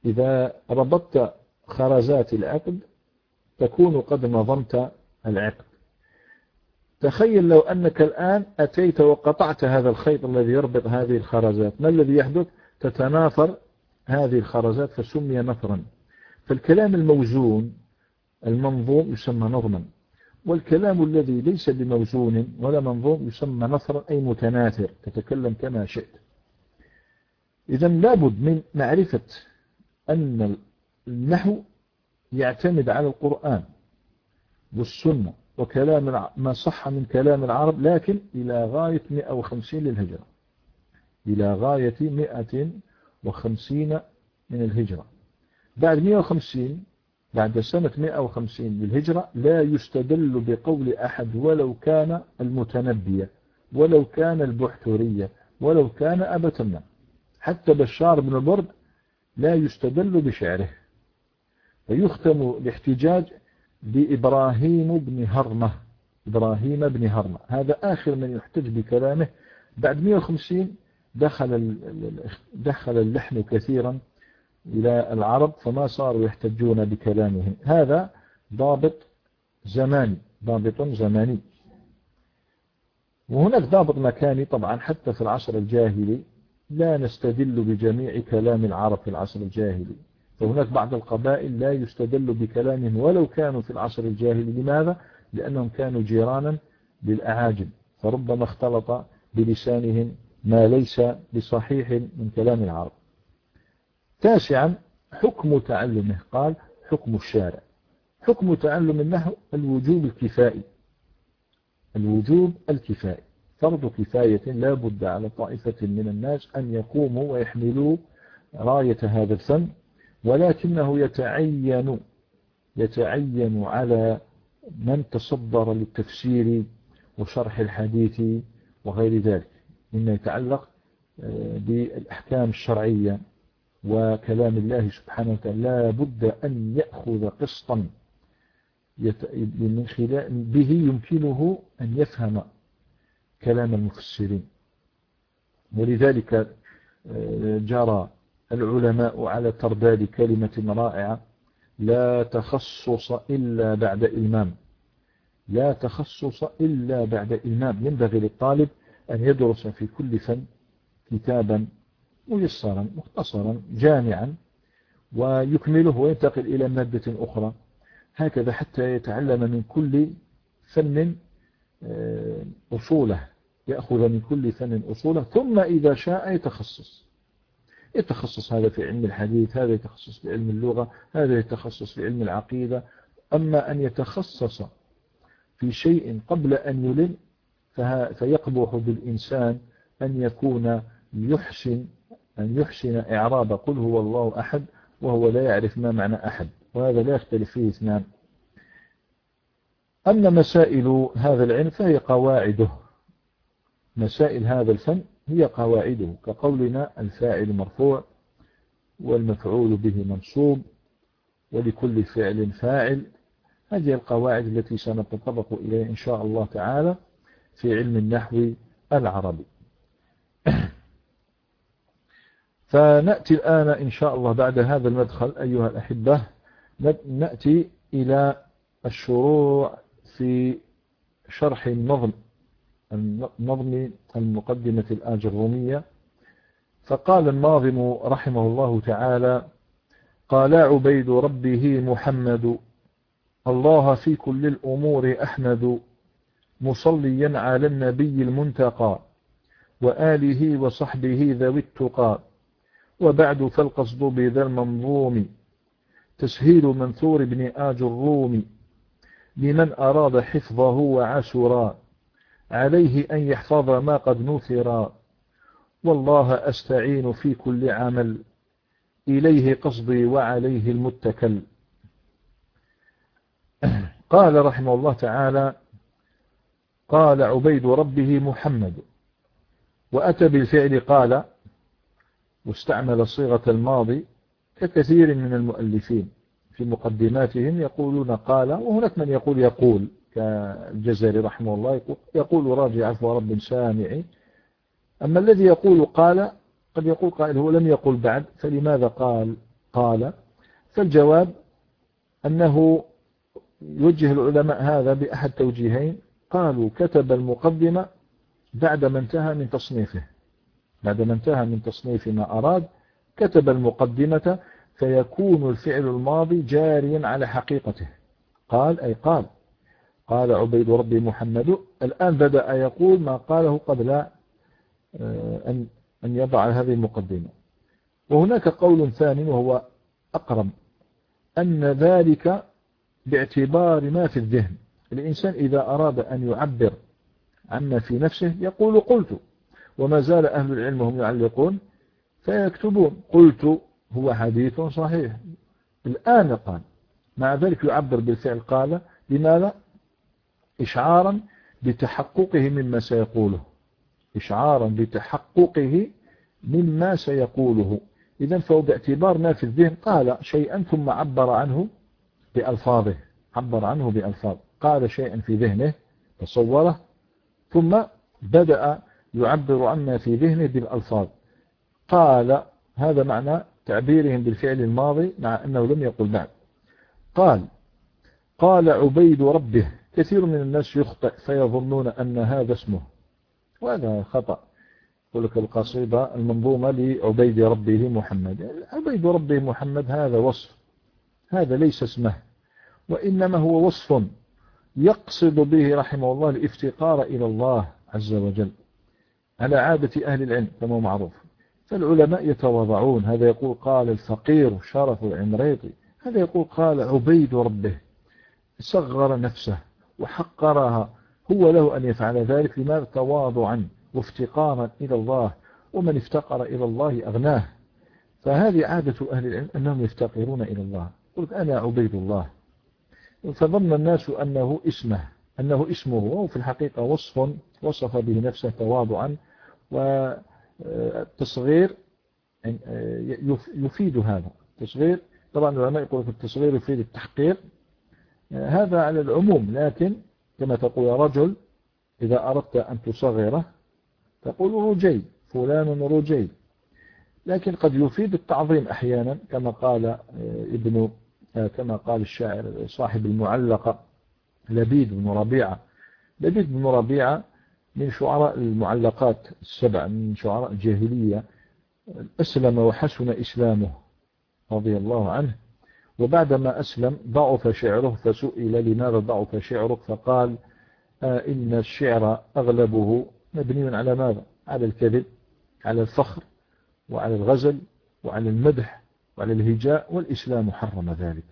إذا ربطت خرزات العقد تكون قد نظمت العقد. تخيل لو أنك الآن أتيت وقطعت هذا الخيط الذي يربط هذه الخرزات. ما الذي يحدث؟ تتناثر هذه الخرزات فسمي نثرا فالكلام الموزون المنظوم يسمى نظما. والكلام الذي ليس بموزون ولا منظوم يسمى نثرا أي متناثر تتكلم كما شئت. إذا لابد من معرفة أن النحو يعتمد على القرآن والسنة وكلام ما صح من كلام العرب لكن إلى غاية 150 للهجرة. إلى غاية 150 من الهجرة. بعد 150 بعد سنة 150 للهجرة لا يستدل بقول أحد ولو كان المتنبية ولو كان البحتورية ولو كان أبا تمام. حتى بشار بن البرد لا يستدل بشعره. فيختم الاحتجاج بإبراهيم بن هرمة. إبراهيم بن هرمة. هذا آخر من يحتج بكلامه. بعد 150 دخل دخل اللحن كثيرا. إلى العرب فما صاروا يحتجون بكلامه هذا ضابط زماني ضابط زماني. وهناك ضابط مكاني طبعا حتى في العصر الجاهلي لا نستدل بجميع كلام العرب في العصر الجاهلي. فهناك بعض القبائل لا يستدل بكلامهم ولو كانوا في العصر الجاهلي. لماذا؟ لأنهم كانوا جيرانا للأعاجم. فربما اختلط بلسانهم ما ليس بصحيح من كلام العرب. تاسعا حكم تعلمه قال حكم الشارع. حكم تعلم النحو الوجوب الكفائي. الوجوب الكفائي. فرض كفاية لا بد على طائفة من الناس أن يقوموا ويحملوا راية هذا الفن ولكنه يتعين يتعين على من تصدر للتفسير وشرح الحديث وغير ذلك. مما يتعلق آه، بالأحكام الشرعية. وكلام الله سبحانه وتعالى لا بد أن يأخذ قسطا. من خلال به يمكنه أن يفهم كلام المفسرين. ولذلك آه، جرى العلماء على ترداد كلمة رائعة لا تخصص إلا بعد إمام لا تخصص إلا بعد إمام ينبغي للطالب أن يدرس في كل فن كتابا ميسرا مختصرا جامعا ويكمله وينتقل إلى مادة أخرى. هكذا حتى يتعلم من كل فن آه، أصوله يأخذ من كل فن أصوله ثم إذا شاء يتخصص. يتخصص هذا في علم الحديث هذا يتخصص في علم اللغة هذا يتخصص في علم العقيدة. أما أن يتخصص في شيء قبل أن يلم فيقبح بالإنسان أن يكون يحسن أن يحسن إعراب قل هو الله أحد وهو لا يعرف ما معنى أحد وهذا لا يختلف فيه اثنان. أما مسائل هذا العلم فهي قواعده. مسائل هذا الفن هي قواعده كقولنا الفاعل مرفوع والمفعول به منصوب ولكل فعل فاعل. هذه القواعد التي سنتطرق إليها إن شاء الله تعالى في علم النحو العربي. فنأتي الآن إن شاء الله بعد هذا المدخل أيها الأحبة نأتي إلى الشروع في شرح النظم النظم المقدمة الآج الرومية. فقال الناظم رحمه الله تعالى قال عبيد ربه محمد الله في كل الأمور أحمد مصليا على النبي المنتقى وآله وصحبه ذوي التقى. وبعد فالقصد بذا المنظوم. تسهيل منثور بن آج الروم. لمن أراد حفظه وعسرا عليه أن يحفظ ما قد نثرا والله أستعين في كل عمل. إليه قصدي وعليه المتكل. قال رحمه الله تعالى قال عبيد ربه محمد. وأتى بالفعل قال واستعمل صيغة الماضي ككثير من المؤلفين. في مقدماتهم يقولون قال وهناك من يقول يقول كالجزري رحمه الله يقول راجع عفو رب سامع. أما الذي يقول قال قد يقول قائل هو لم يقل بعد فلماذا قال؟ قال فالجواب أنه يوجه العلماء هذا بأحد توجيهين. قالوا كتب المقدمة بعدما انتهى من تصنيفه. بعدما انتهى من تصنيف ما أراد كتب المقدمة فيكون الفعل الماضي جاريا على حقيقته. قال أي قال قال عبيد ربي محمد الآن بدأ يقول ما قاله قبل آه، أن أن يضع هذه المقدمة. وهناك قول ثاني وهو أقرب أن ذلك باعتبار ما في الذهن. الإنسان إذا أراد أن يعبر عما في نفسه يقول قلت. وما زال أهل العلم هم يعلقون فيكتبون. قلت هو حديث صحيح. الآن قال مع ذلك يعبر بالفعل قال لماذا؟ إشعارا بتحققه مما سيقوله. إشعارا بتحققه مما سيقوله. إذا فهو باعتبار ما في الذهن قال شيئا ثم عبر عنه بألفاظه. عبر عنه بألفاظ. قال شيئا في ذهنه تصوره ثم بدأ يعبر عما في ذهنه بالألفاظ. قال هذا معنى تعبيرهم بالفعل الماضي مع أنه لم يقل بعد. قال قال عبيد ربه كثير من الناس يخطئ فيظنون أن هذا اسمه. وهذا خطأ. يقول لك القصيدة المنظومة لعبيد ربه محمد. عبيد ربه محمد هذا وصف. هذا ليس اسمه. وإنما هو وصف يقصد به رحمه الله الافتقار إلى الله عز وجل. على عادة أهل العلم كما معروف. فالعلماء يتواضعون. هذا يقول قال الفقير شرف العمريطي. هذا يقول قال عبيد ربه. صغر نفسه وحقرها. هو له أن يفعل ذلك لماذا تواضعا وافتقارا إلى الله. ومن افتقر إلى الله أغناه. فهذه عادة أهل العلم أنهم يفتقرون إلى الله. قلت أنا عبيد الله. فظن الناس أنه اسمه. أنه اسمه وفي الحقيقة وصف وصف به نفسه تواضعا والتصغير يفيد هذا. التصغير طبعا العلماء يقول في التصغير يفيد التحقير هذا على العموم لكن كما تقول رجل إذا أردت أن تصغره تقول رجي فلان رجي لكن قد يفيد التعظيم أحيانا كما قال ابن كما قال الشاعر صاحب المعلقة. لبيد بن ربيعة. لبيد بن ربيعة من شعراء المعلقات السبع من شعراء الجاهلية. أسلم وحسن إسلامه رضي الله عنه. وبعدما أسلم ضعف شعره فسئل لماذا ضعف شعرك؟ فقال آه إن الشعر أغلبه مبني على ماذا؟ على الكذب على الفخر وعلى الغزل وعلى المدح وعلى الهجاء والإسلام حرم ذلك.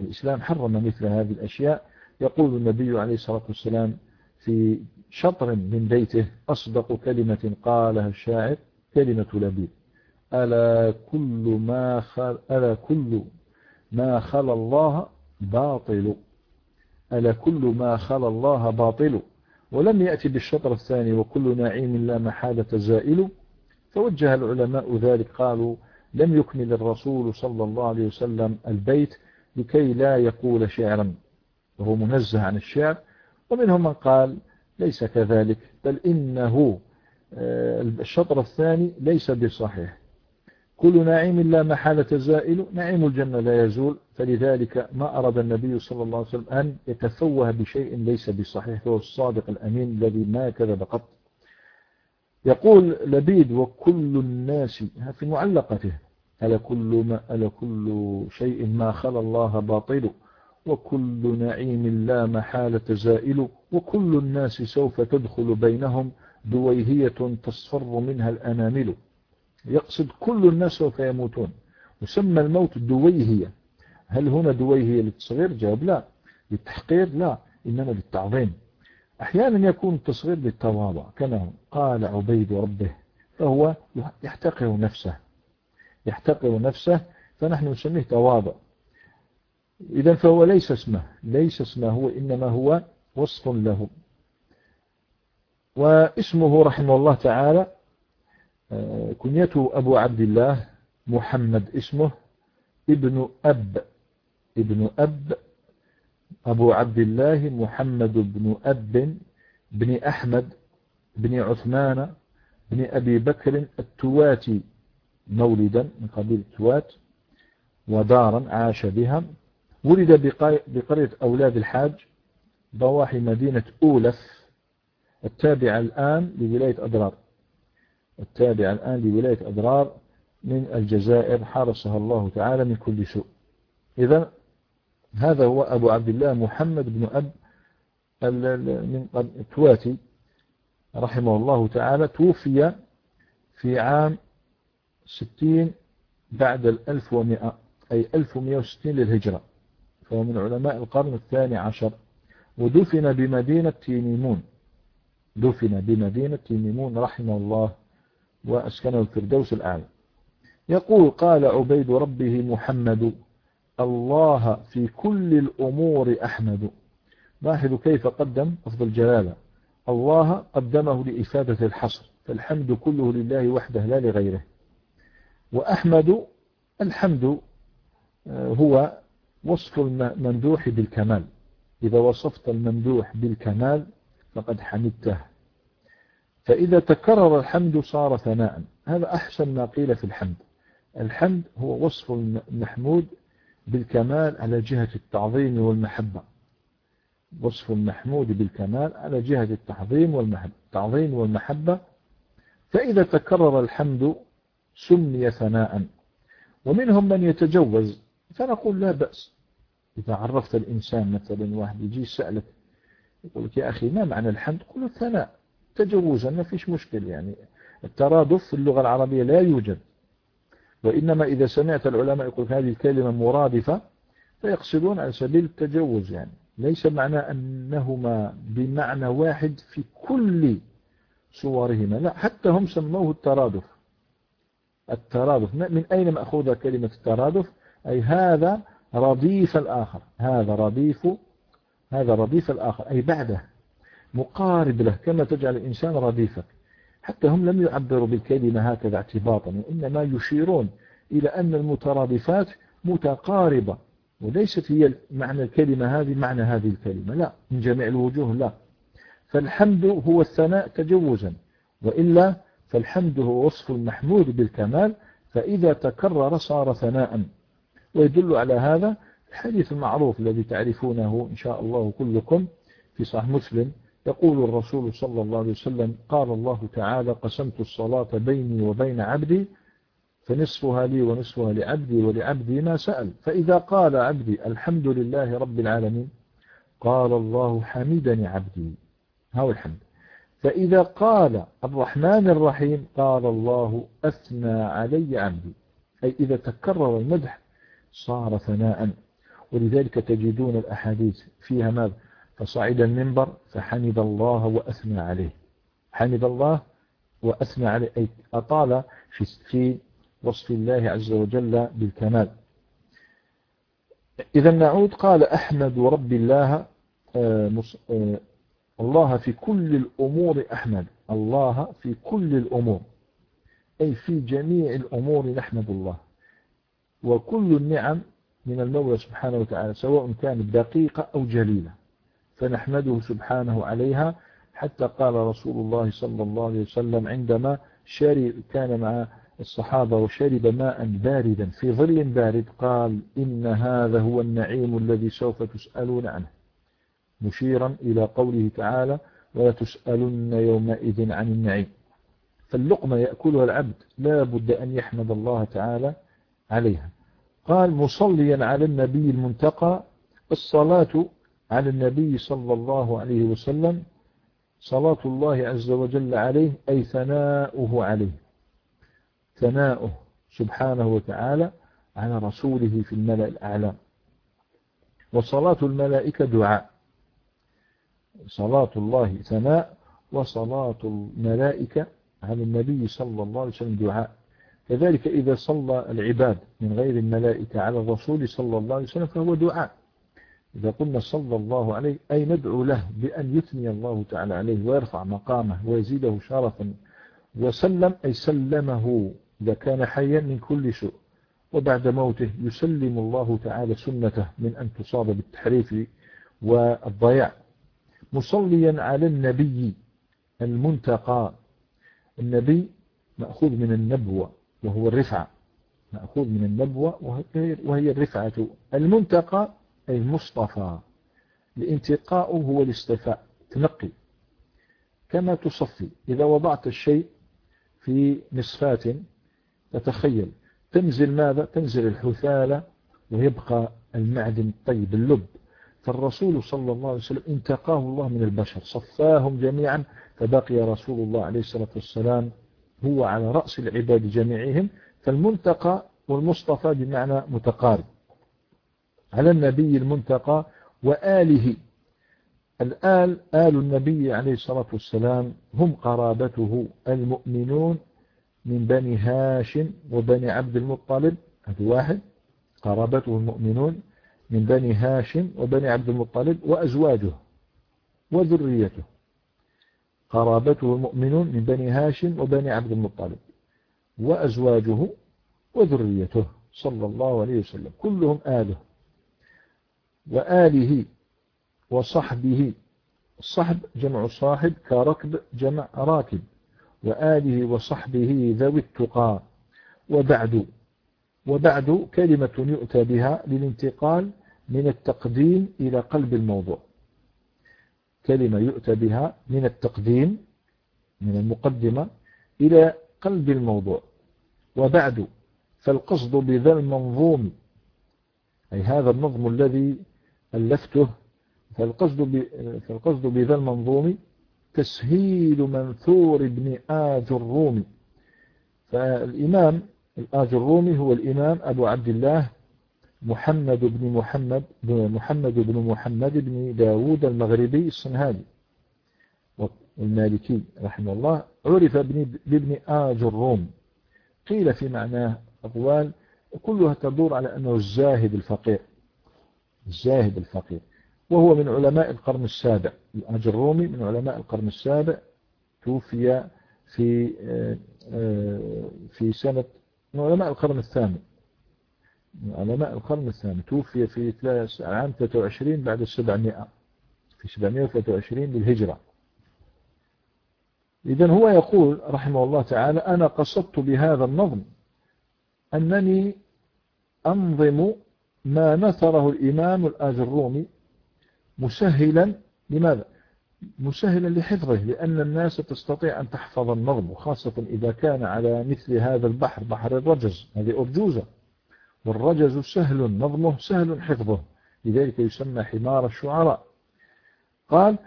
الإسلام حرم مثل هذه الأشياء. يقول النبي عليه الصلاة والسلام في شطر من بيته أصدق كلمة قالها الشاعر كلمة لبيب. ألا كل ما خل ألا كل ما خل الله باطل. ألا كل ما خل الله باطل. ولم يأتي بالشطر الثاني وكل نعيم لا محالة زائل. فوجه العلماء ذلك قالوا لم يكمل الرسول صلى الله عليه وسلم البيت لكي لا يقول شعرا وهو منزه عن الشعر. ومنهم من قال ليس كذلك بل إنه آه، الشطر الثاني ليس بصحيح. كل نعيم لا محالة زائل نعيم الجنة لا يزول. فلذلك ما أراد النبي صلى الله عليه وسلم أن يتفوه بشيء ليس بصحيح هو الصادق الأمين الذي ما كذب قط. يقول لبيد وكل الناس في معلقته ألا كل, ما ألا كل شيء ما خلى الله باطل وكل نعيم لا محالة زائل وكل الناس سوف تدخل بينهم دويهية تصفر منها الأنامل. يقصد كل الناس سوف يموتون. وسمى الموت دويهية. هل هنا دويهية للتصغير؟ جواب لا. للتحقير؟ لا. إنما للتعظيم. أحيانا يكون التصغير للتواضع كما قال عبيد ربه فهو يحتقر نفسه. يحتقر نفسه فنحن نسميه تواضع. إذا فهو ليس اسمه ليس اسمه هو إنما هو وصف له. واسمه رحمه الله تعالى آه، كنيته أبو عبد الله محمد اسمه ابن أب ابن أب أبو عبد الله محمد بن أب بن أحمد بن عثمان بن أبي بكر التواتي. مولدا من قبيل التوات ودارا عاش بها. ولد بقرية أولاد الحاج ضواحي مدينة أولف التابعة الآن لولاية أضرار. التابعة الآن لولاية أضرار من الجزائر حرسها الله تعالى من كل سوء. إذا هذا هو أبو عبد الله محمد بن أب من التواتي رحمه الله تعالى توفي في عام 60 بعد الألف ومئة أي 1160 للهجرة. فهو من علماء القرن الثاني عشر. ودفن بمدينة تيميمون. دفن بمدينة تيميمون رحمه الله وأسكنه الفردوس الأعلى. يقول قال عبيد ربه محمد الله في كل الأمور أحمد. لاحظوا كيف قدم أفضل جلالة الله قدمه لإفادة الحصر فالحمد كله لله وحده لا لغيره. وأحمد الحمد آه، هو وصف الممدوح بالكمال. إذا وصفت الممدوح بالكمال فقد حمدته. فإذا تكرر الحمد صار ثناء. هذا أحسن ما قيل في الحمد. الحمد هو وصف المحمود بالكمال على جهة التعظيم والمحبة. وصف المحمود بالكمال على جهة التعظيم والمحبة التعظيم والمحبة. فإذا تكرر الحمد سمي ثناء. ومنهم من يتجوز فنقول لا بأس. إذا عرفت الإنسان مثلا واحد يجي يسألك يقول لك يا أخي ما معنى الحمد؟ قل الثناء. تجوزا ما فيش مشكل يعني. الترادف في اللغة العربية لا يوجد. وإنما إذا سمعت العلماء يقول هذه الكلمة مرادفة فيقصدون على سبيل التجوز يعني. ليس معنى أنهما بمعنى واحد في كل صورهما. لا حتى هم سموه الترادف. الترادف. من أين مأخوذة كلمة الترادف؟ أي هذا رديف الآخر. هذا رديف هذا رديف الآخر. أي بعده مقارب له كما تجعل الإنسان رديفك. حتى هم لم يعبروا بالكلمة هكذا اعتباطا وإنما يشيرون إلى أن المترادفات متقاربة وليست هي معنى الكلمة هذه معنى هذه الكلمة. لا من جميع الوجوه لا. فالحمد هو الثناء تجوزا وإلا فالحمد هو وصف المحمود بالكمال فإذا تكرر صار ثناء. ويدل على هذا الحديث المعروف الذي تعرفونه إن شاء الله كلكم في صحيح مسلم. يقول الرسول صلى الله عليه وسلم قال الله تعالى قسمت الصلاة بيني وبين عبدي فنصفها لي ونصفها لعبدي ولعبدي ما سأل. فإذا قال عبدي الحمد لله رب العالمين قال الله حمدني عبدي. هو الحمد. فإذا قال الرحمن الرحيم قال الله أثنى علي عبدي أي إذا تكرر المدح صار ثناء. ولذلك تجدون الأحاديث فيها ماذا؟ فصعد المنبر فحمد الله وأثنى عليه. حمد الله وأثنى عليه. أي أطال في وصف الله عز وجل بالكمال. إذا نعود قال أحمد رب الله آه، الله في كل الأمور أحمد. الله في كل الأمور. أي في جميع الأمور نحمد الله. وكل النعم من المولى سبحانه وتعالى سواء كانت دقيقة أو جليلة. فنحمده سبحانه عليها. حتى قال رسول الله صلى الله عليه وسلم عندما شرب كان مع الصحابة وشرب ماء باردا في ظل بارد قال إن هذا هو النعيم الذي سوف تسألون عنه. مشيرا إلى قوله تعالى ولا تسألن يومئذ عن النعيم. فاللقمة يأكلها العبد لا بد أن يحمد الله تعالى عليها. قال مصليا على النبي المنتقى الصلاة على النبي صلى الله عليه وسلم صلاة الله عز وجل عليه أي ثناؤه عليه. ثناؤه سبحانه وتعالى على رسوله في الملأ الأعلى. وصلاة الملائكة دعاء. صلاة الله ثناء وصلاة الملائكة على النبي صلى الله عليه وسلم دعاء. كذلك إذا صلى العباد من غير الملائكة على الرسول صلى الله عليه وسلم فهو دعاء. إذا قلنا صلى الله عليه أي ندعو له بأن يثني الله تعالى عليه ويرفع مقامه ويزيده شرفا وسلم أي سلمه إذا كان حيا من كل سوء وبعد موته يسلم الله تعالى سنته من أن تصاب بالتحريف والضياع. مصليا على النبي المنتقى. النبي مأخوذ من النبوة وهو الرفعة مأخوذ من النبوة وهي الرفعة. المنتقى أي المصطفى. الانتقاء هو الاستفاء تنقي. كما تصفي إذا وضعت الشيء في نصفات تتخيل. تنزل ماذا؟ تنزل الحثالة ويبقى المعدن الطيب اللب. فالرسول صلى الله عليه وسلم انتقاه الله من البشر صفاهم جميعا فبقي رسول الله عليه الصلاة والسلام هو على رأس العباد جميعهم فالمنتقى والمصطفى بمعنى متقارب. على النبي المنتقى وآله. الآل آل النبي عليه الصلاة والسلام هم قرابته المؤمنون من بني هاشم وبني عبد المطلب هذا واحد قرابته المؤمنون من بني هاشم وبني عبد المطلب وأزواجه وذريته. قرابته المؤمنون من بني هاشم وبني عبد المطلب وأزواجه وذريته صلى الله عليه وسلم. كلهم آله. وآله وصحبه. الصحب جمع صاحب كركب جمع راكب. وآله وصحبه ذوي التقى. وبعد وبعد كلمة يؤتى بها للانتقال من التقديم إلى قلب الموضوع. كلمة يؤتى بها من التقديم من المقدمة إلى قلب الموضوع. وبعد فالقصد بذا المنظوم أي هذا النظم الذي ألفته فالقصد, فالقصد بذا المنظوم تسهيل منثور ابن آج الرومي. فالإمام الآج الرومي هو الإمام أبو عبد الله محمد بن محمد بن محمد بن محمد بن داود المغربي السنهالي المالكي رحمه الله. عرف بابن آج الروم قيل في معناه أقوال كلها تدور على أنه الزاهد الفقير. الزاهد الفقير. وهو من علماء القرن السابع. الآج الرومي من علماء القرن السابع توفي في آه، في سنة من علماء القرن الثامن. من علماء القرن الثامن. توفي في عام 23 بعد السبعمائة. في 723 للهجرة إذن هو يقول رحمه الله تعالى أنا قصدت بهذا النظم أنني أنظم ما نثره الإمام الآجرومي مسهلا. لماذا؟ مسهلا لحفظه لأن الناس تستطيع أن تحفظ النظم وخاصة إذا كان على مثل هذا البحر بحر الرجز هذه أرجوزة. والرجز سهل نظمه سهل حفظه. لذلك يسمى حمار الشعراء. قال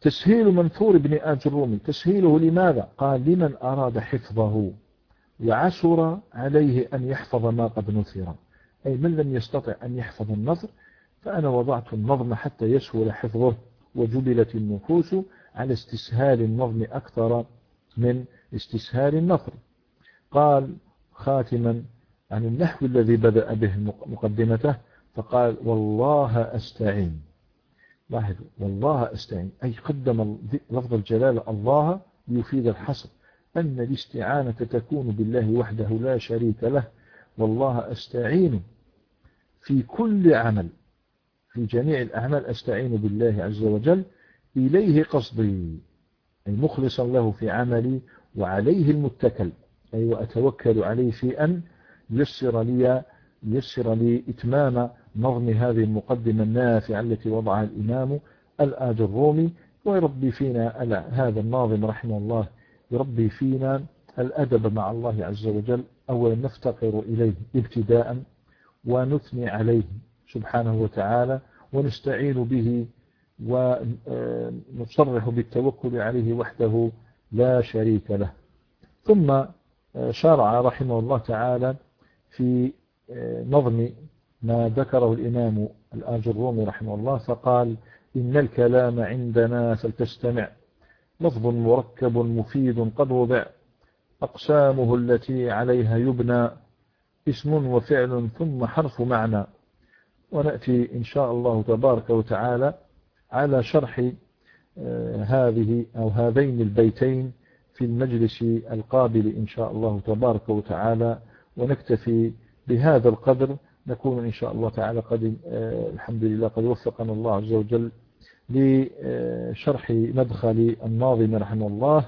تسهيل منثور ابن آج الرومي. تسهيله لماذا؟ قال لمن أراد حفظه. وعسر عليه أن يحفظ ما قد نثر. أي من لم يستطع أن يحفظ النثر فأنا وضعت النظم حتى يسهل حفظه. وجبلت النفوس على استسهال النظم أكثر من استسهال النثر قال خاتما عن النحو الذي بدأ به مقدمته فقال والله أستعين. لاحظوا والله أستعين. أي قدم لفظ الجلالة الله ليفيد الحصر. أن الاستعانة تكون بالله وحده لا شريك له. والله أستعين في كل عمل. في جميع الأعمال أستعين بالله عز وجل إليه قصدي أي مخلصا له في عملي وعليه المتكل أي وأتوكل عليه في أن يسر لي يسر لي إتمام نظم هذه المقدمة النافعة التي وضعها الإمام الآج الرومي ويربي فينا هذا الناظم رحمه الله يربي فينا الأدب مع الله عز وجل أولا نفتقر إليه ابتداء ونثني عليه سبحانه وتعالى ونستعين به ونصرح بالتوكل عليه وحده لا شريك له. ثم شرع رحمه الله تعالى في نظم ما ذكره الإمام الآج الرومي رحمه الله فقال إن الكلام عندنا فلتستمع. لفظ مركب مفيد قد وضع. أقسامه التي عليها يبنى. اسم وفعل ثم حرف معنى. ونأتي إن شاء الله تبارك وتعالى على شرح آه، هذه أو هذين البيتين في المجلس القابل إن شاء الله تبارك وتعالى ونكتفي بهذا القدر. نكون إن شاء الله تعالى قد آه، الحمد لله قد وفقنا الله عز وجل لشرح مدخل الناظم رحمه الله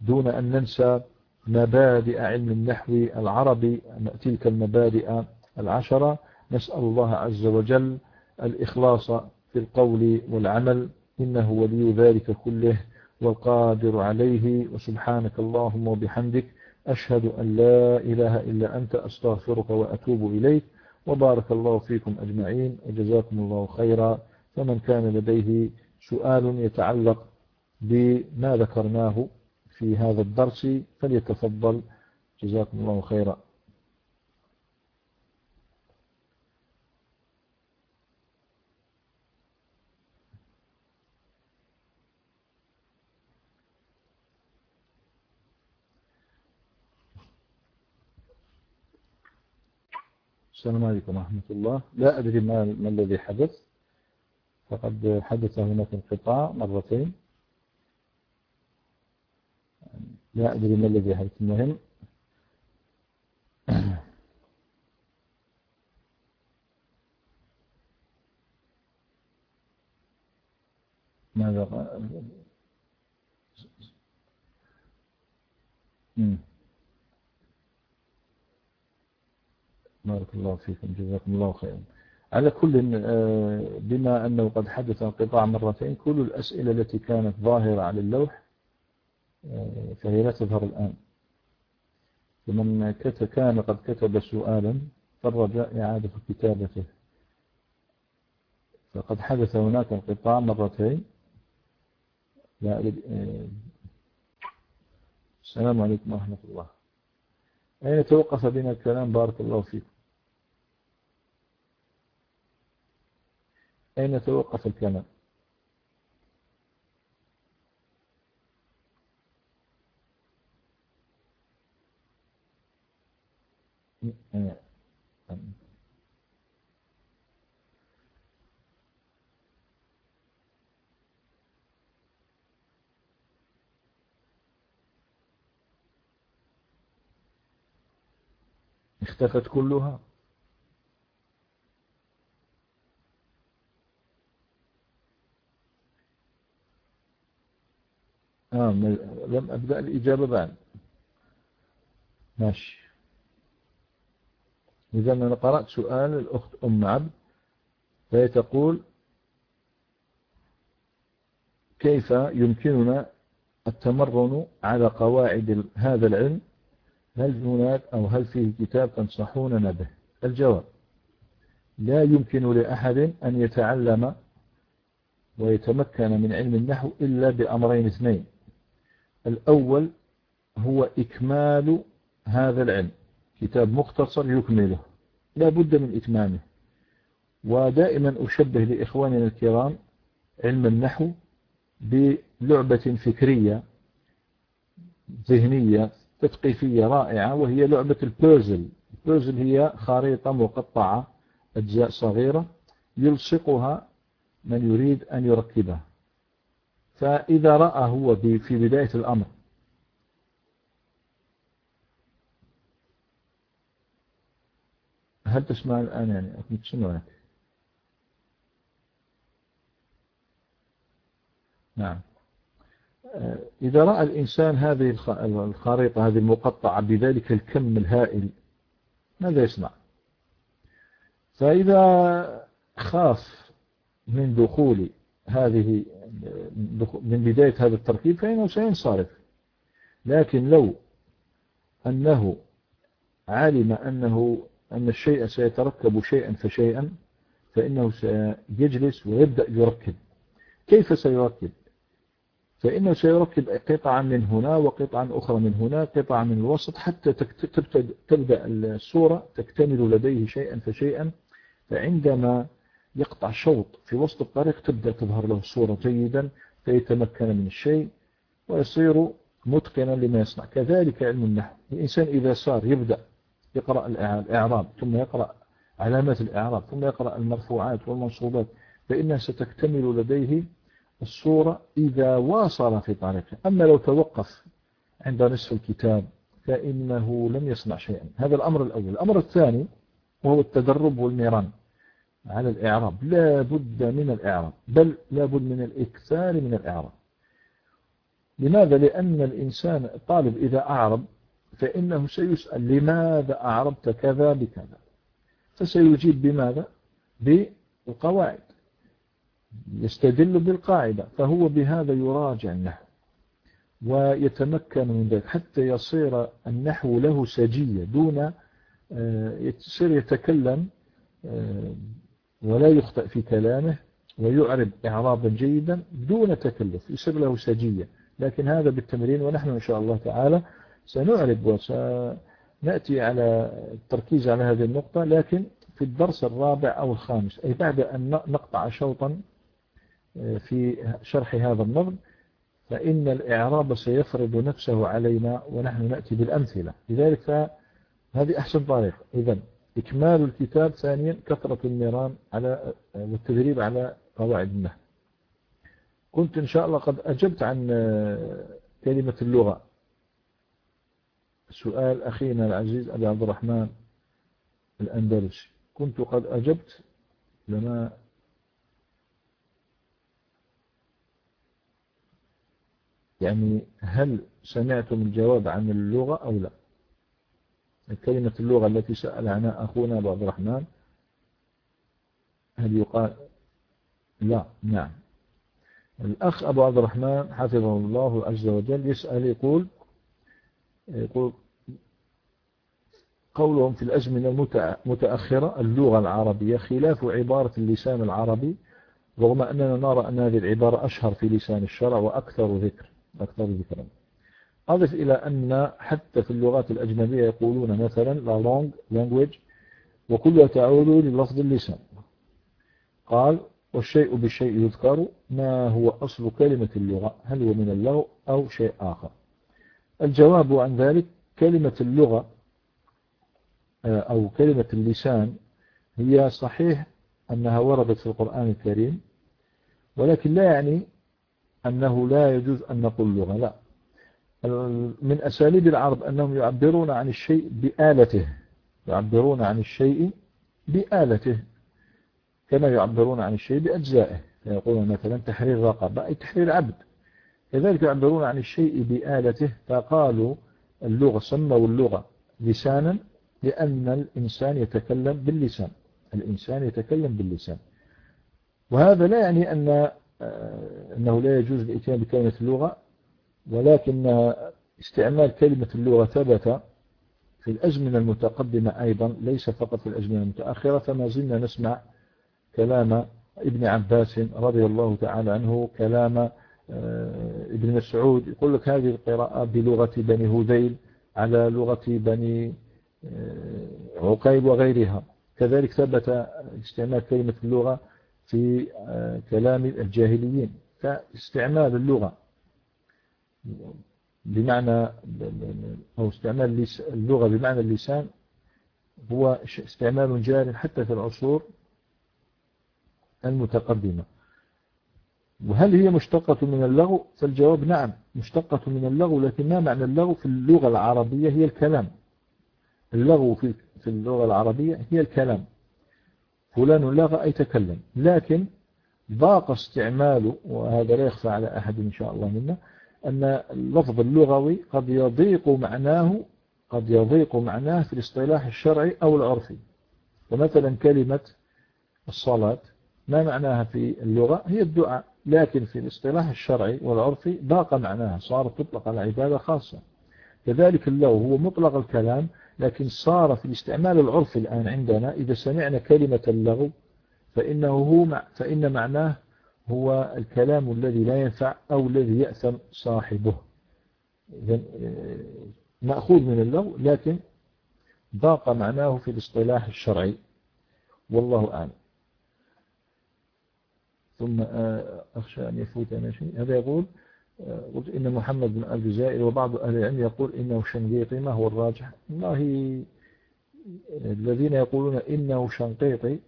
دون أن ننسى مبادئ علم النحو العربي تلك المبادئ العشرة. نسأل الله عز وجل الإخلاص في القول والعمل إنه ولي ذلك كله والقادر عليه وسبحانك اللهم وبحمدك أشهد أن لا إله إلا أنت أستغفرك وأتوب إليك وبارك الله فيكم أجمعين وجزاكم الله خيرا. فمن كان لديه سؤال يتعلق بما ذكرناه في هذا الدرس فليتفضل. جزاكم الله خيرا. السلام عليكم ورحمة الله. لا أدري ما, ما الذي حدث. فقد حدث هناك انقطاع مرتين. لا أدري ما الذي حدث. المهم. ماذا قال؟ بارك الله فيكم جزاكم الله خيرا. على كل آه، بما أنه قد حدث انقطاع مرتين كل الأسئلة التي كانت ظاهرة على اللوح آه، فهي لا تظهر الآن. فمن كان قد كتب سؤالا فرجاء إعادة كتابته. فقد حدث هناك انقطاع مرتين. آه، السلام عليكم ورحمة الله. أين توقف بنا الكلام؟ بارك الله فيكم أين توقف الكلام؟ اختفت كلها. آه لم أبدأ الإجابة بعد. ماشي. إذا أنا قرأت سؤال الأخت أم عبد فهي تقول كيف يمكننا التمرن على قواعد هذا العلم هل هناك أو هل فيه كتاب تنصحوننا به؟ الجواب لا يمكن لأحد أن يتعلم ويتمكن من علم النحو إلا بأمرين اثنين. الأول هو إكمال هذا العلم كتاب مختصر يكمله لا بد من إتمامه. ودائما أشبه لإخواننا الكرام علم النحو بلعبة فكرية ذهنية تثقيفية رائعة وهي لعبة البيرزل. البيرزل هي خريطة مقطعة أجزاء صغيرة يلصقها من يريد أن يركبها. فإذا رأى هو في بداية الأمر هل تسمع الآن يعني؟ أكيد سمعك نعم. إذا رأى الإنسان هذه الخريطة هذه المقطعة بذلك الكم الهائل ماذا يصنع فإذا خاف من دخول هذه من بداية هذا التركيب فإنه سينصرف. لكن لو أنه علم أنه أن الشيء سيتركب شيئا فشيئا فإنه سيجلس ويبدأ يركب. كيف سيركب؟ فإنه سيركب قطعا من هنا وقطعا أخرى من هنا قطعا من الوسط حتى تبدأ الصورة تكتمل لديه شيئا فشيئا فعندما يقطع شوط في وسط الطريق تبدأ تظهر له الصورة جيدا فيتمكن من الشيء ويصير متقنا لما يصنع. كذلك علم النحو. الإنسان إذا صار يبدأ يقرأ الإعراب ثم يقرأ علامات الإعراب ثم يقرأ المرفوعات والمنصوبات فإنها ستكتمل لديه الصورة إذا واصل في طريقه. أما لو توقف عند نصف الكتاب فإنه لم يصنع شيئا. هذا الأمر الأول. الأمر الثاني وهو التدرب والميران على الإعراب. لا بد من الإعراب. بل لا بد من الإكثار من الإعراب. لماذا؟ لأن الإنسان الطالب إذا أعرب فإنه سيسأل لماذا أعربت كذا بكذا؟ فسيجيب بماذا؟ بالقواعد. يستدل بالقاعدة فهو بهذا يراجع النحو ويتمكن من ذلك حتى يصير النحو له سجية دون آه، يصير يتكلم آه، ولا يخطئ في كلامه ويعرب إعرابا جيدا دون تكلف يصير له سجية. لكن هذا بالتمرين ونحن إن شاء الله تعالى سنعرب وسنأتي على التركيز على هذه النقطة لكن في الدرس الرابع أو الخامس أي بعد أن نقطع شوطا في شرح هذا النظم فإن الإعراب سيفرض نفسه علينا ونحن نأتي بالأمثلة. لذلك فهذه أحسن طريقة. إذا إكمال الكتاب ثانيا كثرة الميران على والتدريب على قواعد النحو كنت إن شاء الله قد أجبت عن كلمة اللغة. سؤال أخينا العزيز أبي عبد الرحمن الأندلسي. كنت قد أجبت لما يعني هل سمعتم الجواب عن اللغة أو لا؟ كلمة اللغة التي سأل عنها أخونا أبو عبد الرحمن هل يقال؟ لا نعم. الأخ أبو عبد الرحمن حفظه الله عز وجل يسأل يقول يقول قولهم في الأزمنة المتأخرة اللغة العربية خلاف عبارة اللسان العربي رغم أننا نرى أن هذه العبارة أشهر في لسان الشرع وأكثر ذكر. أكثر ذكرا. أضف إلى أن حتى في اللغات الأجنبية يقولون مثلا la long language وكلها تعود للفظ اللسان. قال والشيء بالشيء يذكر ما هو أصل كلمة اللغة؟ هل هو من اللغة أو شيء آخر؟ الجواب عن ذلك كلمة اللغة آه، أو كلمة اللسان هي صحيح أنها وردت في القرآن الكريم ولكن لا يعني أنه لا يجوز أن نقول لغة لا. من أساليب العرب أنهم يعبرون عن الشيء بآلته يعبرون عن الشيء بآلته كما يعبرون عن الشيء بأجزائه. يقولون مثلا تحرير رقبة أي تحرير عبد. كذلك يعبرون عن الشيء بآلته فقالوا اللغة سموا اللغة لسانا لأن الإنسان يتكلم باللسان الإنسان يتكلم باللسان. وهذا لا يعني أن أنه لا يجوز الإتيان بكلمة اللغة ولكن استعمال كلمة اللغة ثبت في الأزمنة المتقدمة أيضا ليس فقط في الأزمنة المتأخرة فما زلنا نسمع كلام ابن عباس رضي الله تعالى عنه كلام آه، ابن مسعود يقول لك هذه القراءة بلغة بني هذيل على لغة بني آه، عقيب وغيرها. كذلك ثبت استعمال كلمة اللغة في آه، كلام الجاهليين فاستعمال اللغة. بمعنى أو استعمال اللغة بمعنى اللسان هو استعمال جار حتى في العصور المتقدمة. وهل هي مشتقة من اللغو؟ فالجواب نعم مشتقة من اللغو لكن ما معنى اللغو في اللغة العربية؟ هي الكلام. اللغو في اللغة العربية هي الكلام. فلان لغى أي تكلم لكن ضاق استعماله وهذا لا يخفى على أحد إن شاء الله منا أن اللفظ اللغوي قد يضيق معناه قد يضيق معناه في الاصطلاح الشرعي أو العرفي. ومثلا كلمة الصلاة ما معناها في اللغة؟ هي الدعاء. لكن في الاصطلاح الشرعي والعرفي ضاق معناها صارت تطلق على عبادة خاصة. كذلك اللغو هو مطلق الكلام لكن صار في الاستعمال العرفي الآن عندنا إذا سمعنا كلمة اللغو فإنه هو فإن معناه هو الكلام الذي لا ينفع أو الذي يأثم صاحبه. آه، مأخوذ من اللغو لكن ضاق معناه في الاصطلاح الشرعي. والله أعلم. ثم آه، أخشى أن يفوتنا شيء. هذا يقول قلت إن محمد بن الجزائر وبعض أهل العلم يقول إنه شنقيطي ما هو الراجح؟ الله الذين يقولون إنه شنقيطي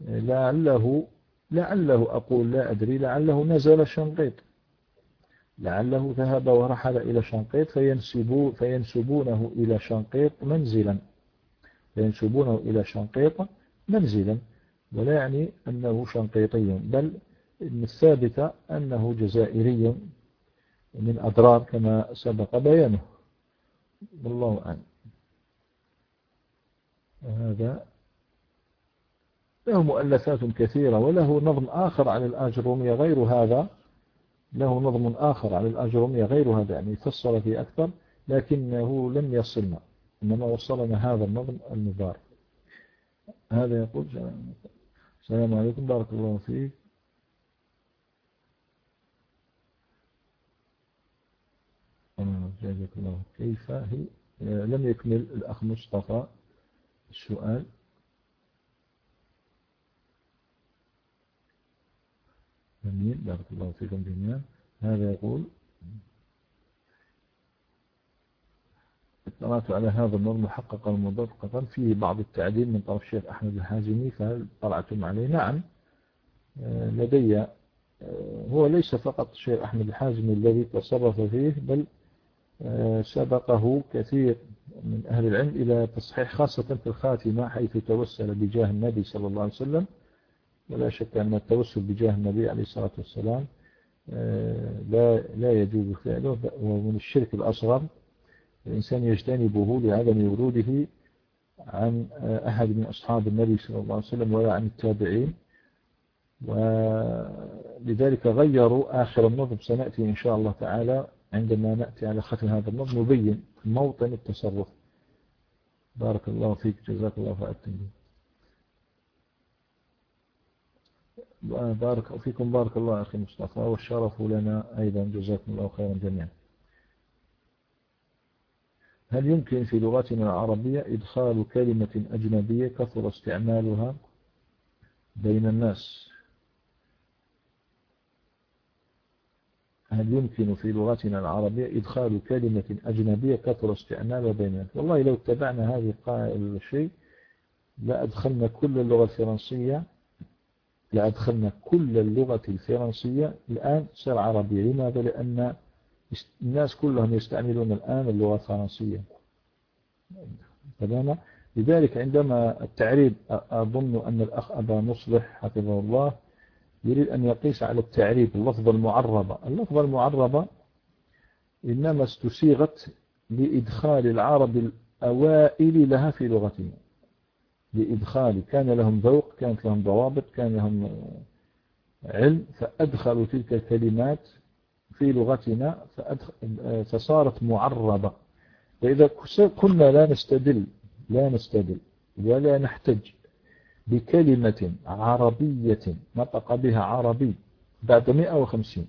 لعله لعله أقول لا أدري لعله نزل شنقيط لعله ذهب ورحل إلى شنقيط فينسبو فينسبونه إلى شنقيط منزلا. فينسبونه إلى شنقيط منزلا. ولا يعني أنه شنقيطي بل الثابت أنه جزائري من أضرار كما سبق بيانه. والله أعلم. هذا له مؤلفات كثيرة وله نظم آخر عن الآجرومية غير هذا. له نظم آخر عن الآجرومية غير هذا يعني فصل فيه أكثر لكنه لم يصلنا إنما وصلنا هذا النظم المبارك. هذا يقول السلام عليكم بارك الله فيك. جزاك الله كيف هي؟ لم يكمل الأخ مصطفى السؤال. جميل بارك الله فيكم جميعا. هذا يقول اطلعت على هذا النور محققا ومدققا. فيه بعض التعديل من طرف الشيخ أحمد الحازمي فهل طلعتم عليه؟ نعم. آه، لدي آه، هو ليس فقط الشيخ أحمد الحازمي الذي تصرف فيه بل آه، سبقه كثير من أهل العلم إلى تصحيح خاصة في الخاتمة حيث توسل بجاه النبي صلى الله عليه وسلم. ولا شك أن التوسل بجاه النبي عليه الصلاة والسلام آه، لا لا يجوز فعله ومن الشرك الأصغر الإنسان يجتنبه لعدم وروده عن أحد من أصحاب النبي صلى الله عليه وسلم ولا عن التابعين. ولذلك غيروا آخر النظم سنأتي إن شاء الله تعالى عندما نأتي على ختم هذا النظم نبين موطن التصرف. بارك الله فيك جزاك الله خير بارك فيكم بارك الله أخي مصطفى والشرف لنا أيضا جزاكم الله خيرا جميعا. هل يمكن في لغتنا العربية إدخال كلمة أجنبية كثر استعمالها بين الناس؟ هل يمكن في لغتنا العربية إدخال كلمة أجنبية كثر استعمالها بين الناس والله لو اتبعنا هذه الشيء لأدخلنا كل اللغة الفرنسية لأدخلنا كل اللغة الفرنسية. الآن صار عربية لماذا؟ لأن الناس كلهم يستعملون الآن اللغة الفرنسية. تماما لذلك عندما التعريب أظن أن الأخ أبا مصلح حفظه الله يريد أن يقيس على التعريب اللفظة المعربة اللفظة المعربة إنما استسيغت لإدخال العرب الأوائل لها في لغتنا لإدخال كان لهم ذوق كانت لهم ضوابط كان لهم علم فأدخلوا تلك الكلمات في لغتنا فصارت معربة فإذا كنا لا نستدل لا نستدل ولا نحتج. بكلمة عربية نطق بها عربي بعد 150